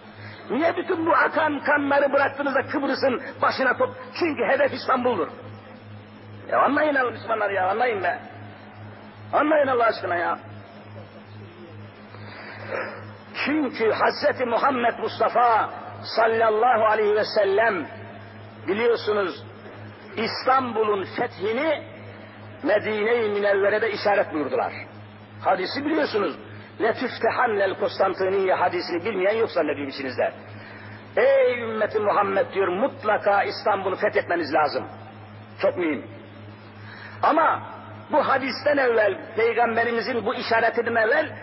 Niye bütün bu akan kanları bıraktınız da Kıbrıs'ın başına top? Çünkü hedef İstanbul'dur. Ya anlayın Allah Müslümanlar ya, anlayın be. Anlayın Allah aşkına ya. Çünkü Hazreti Muhammed Mustafa sallallahu aleyhi ve sellem biliyorsunuz İstanbul'un fethini Medine-i Münevvere'de işaret buyurdular. Hadisi biliyorsunuz. Letüftehannel Konstantiniye hadisini bilmeyen yok zannediyorum içinizde. Ey ümmeti Muhammed diyor mutlaka İstanbul'u fethetmeniz lazım. Çok mühim. Ama bu hadisten evvel, peygamberimizin bu işaretinden evvel,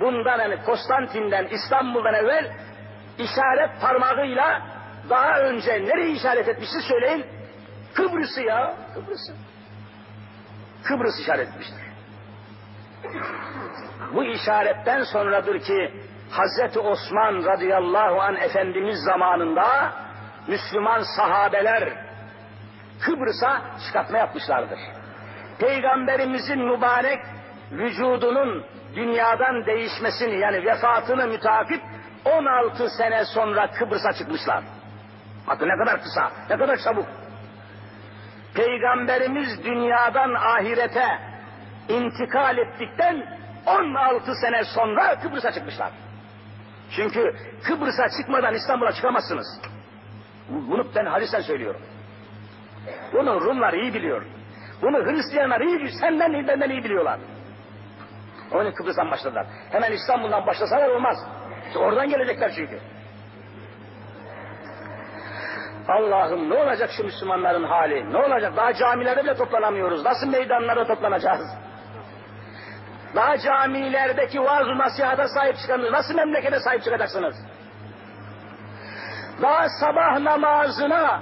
bundan yani Konstantin'den, İstanbul'dan evvel işaret parmağıyla daha önce nereyi işaret etmişti söyleyin? Kıbrıs'ı ya, Kıbrıs'ı. Kıbrıs işaret etmiştir. Bu işaretten sonradır ki Hazreti Osman radıyallahu an Efendimiz zamanında Müslüman sahabeler Kıbrıs'a çıkartma yapmışlardır. Peygamberimizin mübarek vücudunun dünyadan değişmesini yani vefatını mütakip 16 sene sonra Kıbrıs'a çıkmışlar. Bakın ne kadar kısa, ne kadar çabuk. Peygamberimiz dünyadan ahirete intikal ettikten 16 sene sonra Kıbrıs'a çıkmışlar. Çünkü Kıbrıs'a çıkmadan İstanbul'a çıkamazsınız. Bunu ben hadisten söylüyorum. Bunu Rumlar iyi biliyor. Bunu Hristiyanlar iyi biliyor. Senden benden iyi biliyorlar. Onun Kıbrıs'tan başladılar. Hemen İstanbul'dan başlasalar olmaz. Oradan gelecekler çünkü. Allah'ım ne olacak şu Müslümanların hali? Ne olacak? Daha camilerde bile toplanamıyoruz. Nasıl meydanlara toplanacağız? Daha camilerdeki vaaz-ı nasihata sahip çıkamıyoruz. Nasıl memlekete sahip çıkacaksınız? Daha sabah namazına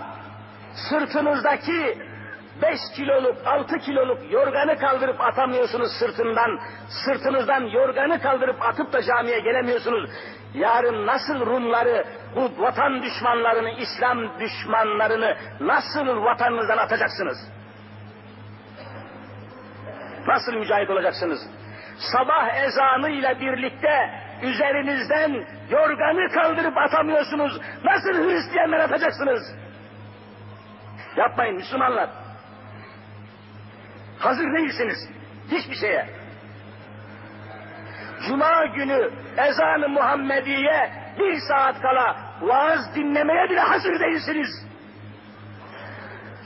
sırtınızdaki beş kiloluk, altı kiloluk yorganı kaldırıp atamıyorsunuz sırtından. Sırtınızdan yorganı kaldırıp atıp da camiye gelemiyorsunuz. Yarın nasıl Rumları, bu vatan düşmanlarını, İslam düşmanlarını nasıl vatanınızdan atacaksınız? Nasıl mücahit olacaksınız? Sabah ezanı ile birlikte üzerinizden yorganı kaldırıp atamıyorsunuz. Nasıl Hristiyanlar atacaksınız? Yapmayın Müslümanlar. Hazır değilsiniz. Hiçbir şeye. Cuma günü ezanı Muhammediye bir saat kala vaaz dinlemeye bile hazır değilsiniz.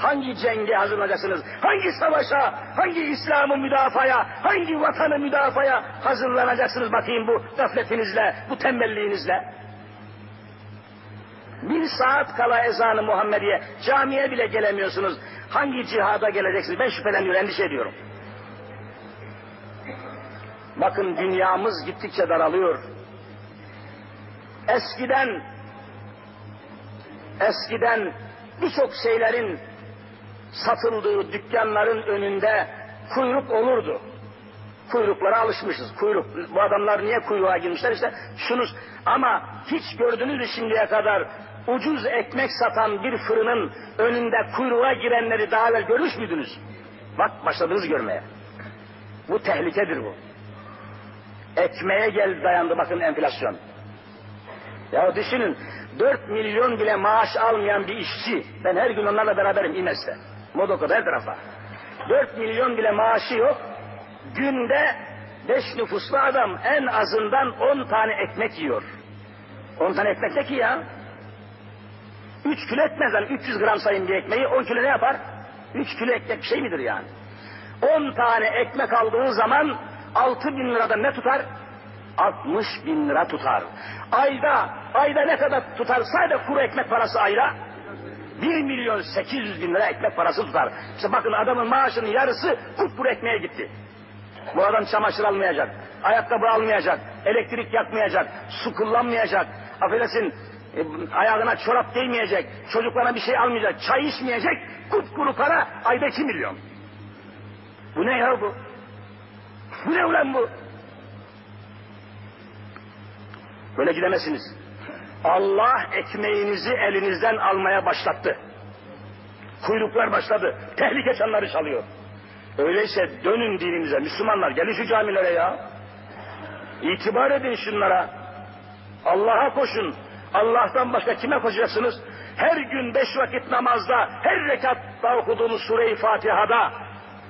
Hangi cenge hazırlanacaksınız? Hangi savaşa, hangi İslam'ı müdafaya, hangi vatanı müdafaya hazırlanacaksınız bakayım bu gafletinizle, bu tembelliğinizle? Bir saat kala ezanı Muhammediye, camiye bile gelemiyorsunuz. Hangi cihada geleceksiniz? Ben şüpheleniyorum, endişe ediyorum. Bakın dünyamız gittikçe daralıyor. Eskiden, eskiden birçok şeylerin satıldığı dükkanların önünde kuyruk olurdu. Kuyruklara alışmışız. Kuyruk. Bu adamlar niye kuyruğa girmişler? İşte şunu ama hiç gördünüz mü şimdiye kadar ucuz ekmek satan bir fırının önünde kuyruğa girenleri daha evvel görmüş müydünüz? Bak başladınız görmeye. Bu tehlikedir bu. Ekmeğe geldi dayandı bakın enflasyon. Ya düşünün 4 milyon bile maaş almayan bir işçi. Ben her gün onlarla beraberim İmes'te. Modoko'da her tarafta. 4 milyon bile maaşı yok. Günde 5 nüfuslu adam en azından 10 tane ekmek yiyor. 10 tane ekmek ne ki ya? 3 kilo etmez yani 300 gram sayın bir ekmeği 10 kilo ne yapar? 3 kilo ekmek şey midir yani? 10 tane ekmek aldığı zaman 6 bin lirada ne tutar? 60 bin lira tutar. Ayda, ayda ne kadar tutar? Sadece kuru ekmek parası ayda 1 milyon 800 bin lira ekmek parası tutar. İşte bakın adamın maaşının yarısı kupkuru ekmeğe gitti. Bu adam çamaşır almayacak, ayakkabı almayacak, elektrik yakmayacak, su kullanmayacak, affedersin e, ayağına çorap giymeyecek, çocuklarına bir şey almayacak, çay içmeyecek, kupkuru para ayda 2 milyon. Bu ne ya bu? Bu ne ulan bu? Böyle gidemezsiniz. Allah ekmeğinizi elinizden almaya başlattı. Kuyruklar başladı. Tehlike çanları çalıyor. Öyleyse dönün dininize. Müslümanlar gelin şu camilere ya. İtibar edin şunlara. Allah'a koşun. Allah'tan başka kime koşacaksınız? Her gün beş vakit namazda, her rekatta okuduğunuz sure-i Fatiha'da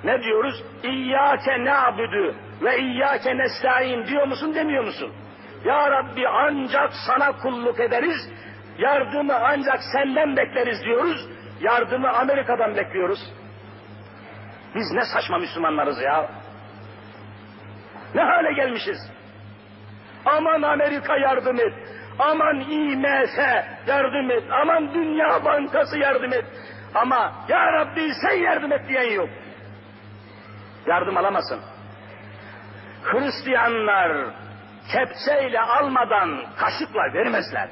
ne diyoruz? İyyâke na'budu ve iyyâke nesta'in diyor musun demiyor musun? Ya Rabbi ancak sana kulluk ederiz, yardımı ancak senden bekleriz diyoruz, yardımı Amerika'dan bekliyoruz. Biz ne saçma Müslümanlarız ya. Ne hale gelmişiz. Aman Amerika yardım et, aman IMF yardım et, aman Dünya Bankası yardım et. Ama Ya Rabbi sen yardım et diyen yok. Yardım alamasın. Hristiyanlar kepçeyle almadan kaşıkla vermezler.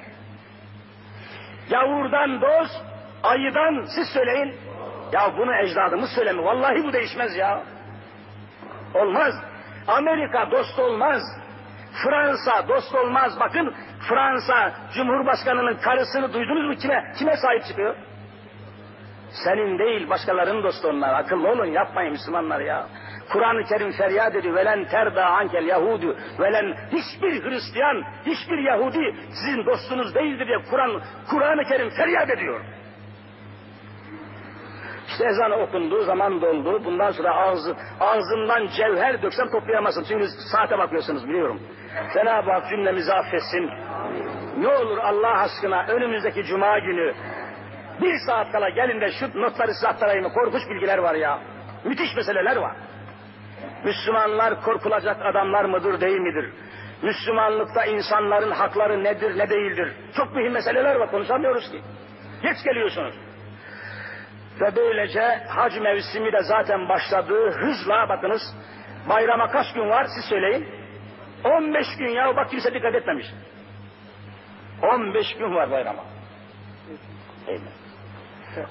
Yavurdan doz, ayıdan siz söyleyin. Ya bunu ecdadımız söylemiyor. Vallahi bu değişmez ya. Olmaz. Amerika dost olmaz. Fransa dost olmaz. Bakın Fransa Cumhurbaşkanı'nın karısını duydunuz mu kime? Kime sahip çıkıyor? Senin değil başkalarının dostu onlar. Akıllı olun yapmayın Müslümanlar ya. Kur'an-ı Kerim feryat ediyor. Velen terda ankel Yahudu. Velen hiçbir Hristiyan, hiçbir Yahudi sizin dostunuz değildir diye Kur'an Kur'an-ı Kerim feryat ediyor. İşte ezan okunduğu zaman doldu. Bundan sonra ağzı, ağzından cevher döksem toplayamazsın. Çünkü saate bakıyorsunuz biliyorum. Cenab-ı Hak cümlemizi affetsin. Ne olur Allah aşkına önümüzdeki cuma günü bir saat kala gelin de şu notları size aktarayım. Korkunç bilgiler var ya. Müthiş meseleler var. Müslümanlar korkulacak adamlar mıdır değil midir? Müslümanlıkta insanların hakları nedir ne değildir? Çok mühim meseleler var konuşamıyoruz ki. Geç geliyorsunuz. Ve böylece hac mevsimi de zaten başladı. Hızla bakınız bayrama kaç gün var siz söyleyin. 15 gün ya bak kimse dikkat etmemiş. 15 gün var bayrama. Değil mi?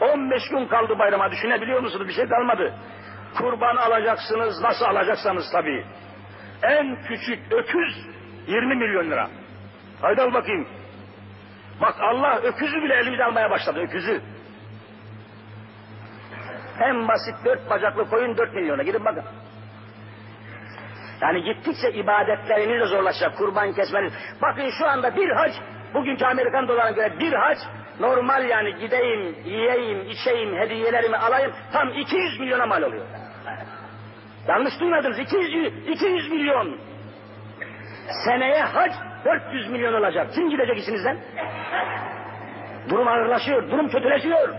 15 gün kaldı bayrama düşünebiliyor musunuz? Bir şey kalmadı. Kurban alacaksınız nasıl alacaksanız tabii. En küçük öküz 20 milyon lira. Haydi al bakayım. Bak Allah öküzü bile elimize almaya başladı öküzü. En basit dört bacaklı koyun dört milyona gidin bakın. Yani gittikçe ibadetleriniz de zorlaşacak. Kurban kesmeniz. Bakın şu anda bir hac, bugünkü Amerikan dolarına göre bir hac, normal yani gideyim, yiyeyim, içeyim, hediyelerimi alayım, tam 200 milyona mal oluyor. Yanlış duymadınız, 200, 200 milyon. Seneye hac 400 milyon olacak. Kim gidecek işinizden? Durum ağırlaşıyor, durum kötüleşiyor.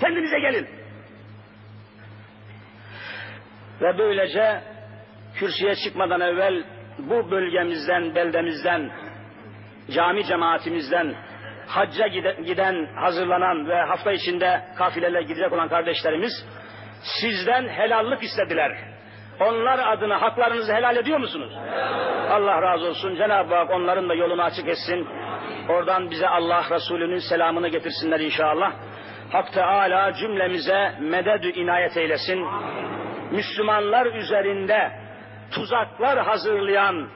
Kendinize gelin. Ve böylece kürsüye çıkmadan evvel bu bölgemizden, beldemizden, cami cemaatimizden hacca giden, hazırlanan ve hafta içinde kafileler gidecek olan kardeşlerimiz sizden helallik istediler. Onlar adına haklarınızı helal ediyor musunuz? Allah razı olsun. Cenab-ı Hak onların da yolunu açık etsin. Oradan bize Allah Resulü'nün selamını getirsinler inşallah. Hak Teala cümlemize mededü inayet eylesin. Müslümanlar üzerinde tuzaklar hazırlayan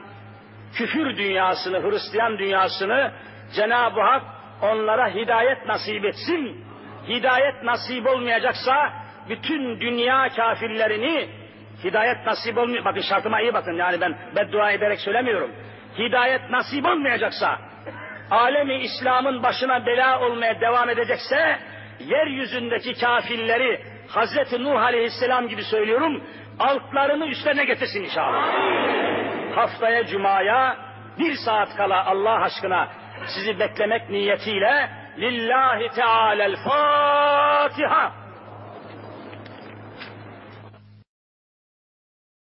küfür dünyasını, Hristiyan dünyasını Cenab-ı Hak onlara hidayet nasip etsin. Hidayet nasip olmayacaksa bütün dünya kafirlerini hidayet nasip olmuyor. Bakın şartıma iyi bakın yani ben beddua ederek söylemiyorum. Hidayet nasip olmayacaksa alemi İslam'ın başına bela olmaya devam edecekse yeryüzündeki kafirleri Hazreti Nuh Aleyhisselam gibi söylüyorum altlarını üstlerine getirsin inşallah. Haftaya Cuma'ya bir saat kala Allah aşkına sizi beklemek niyetiyle Lillahi Teala'l Fatiha.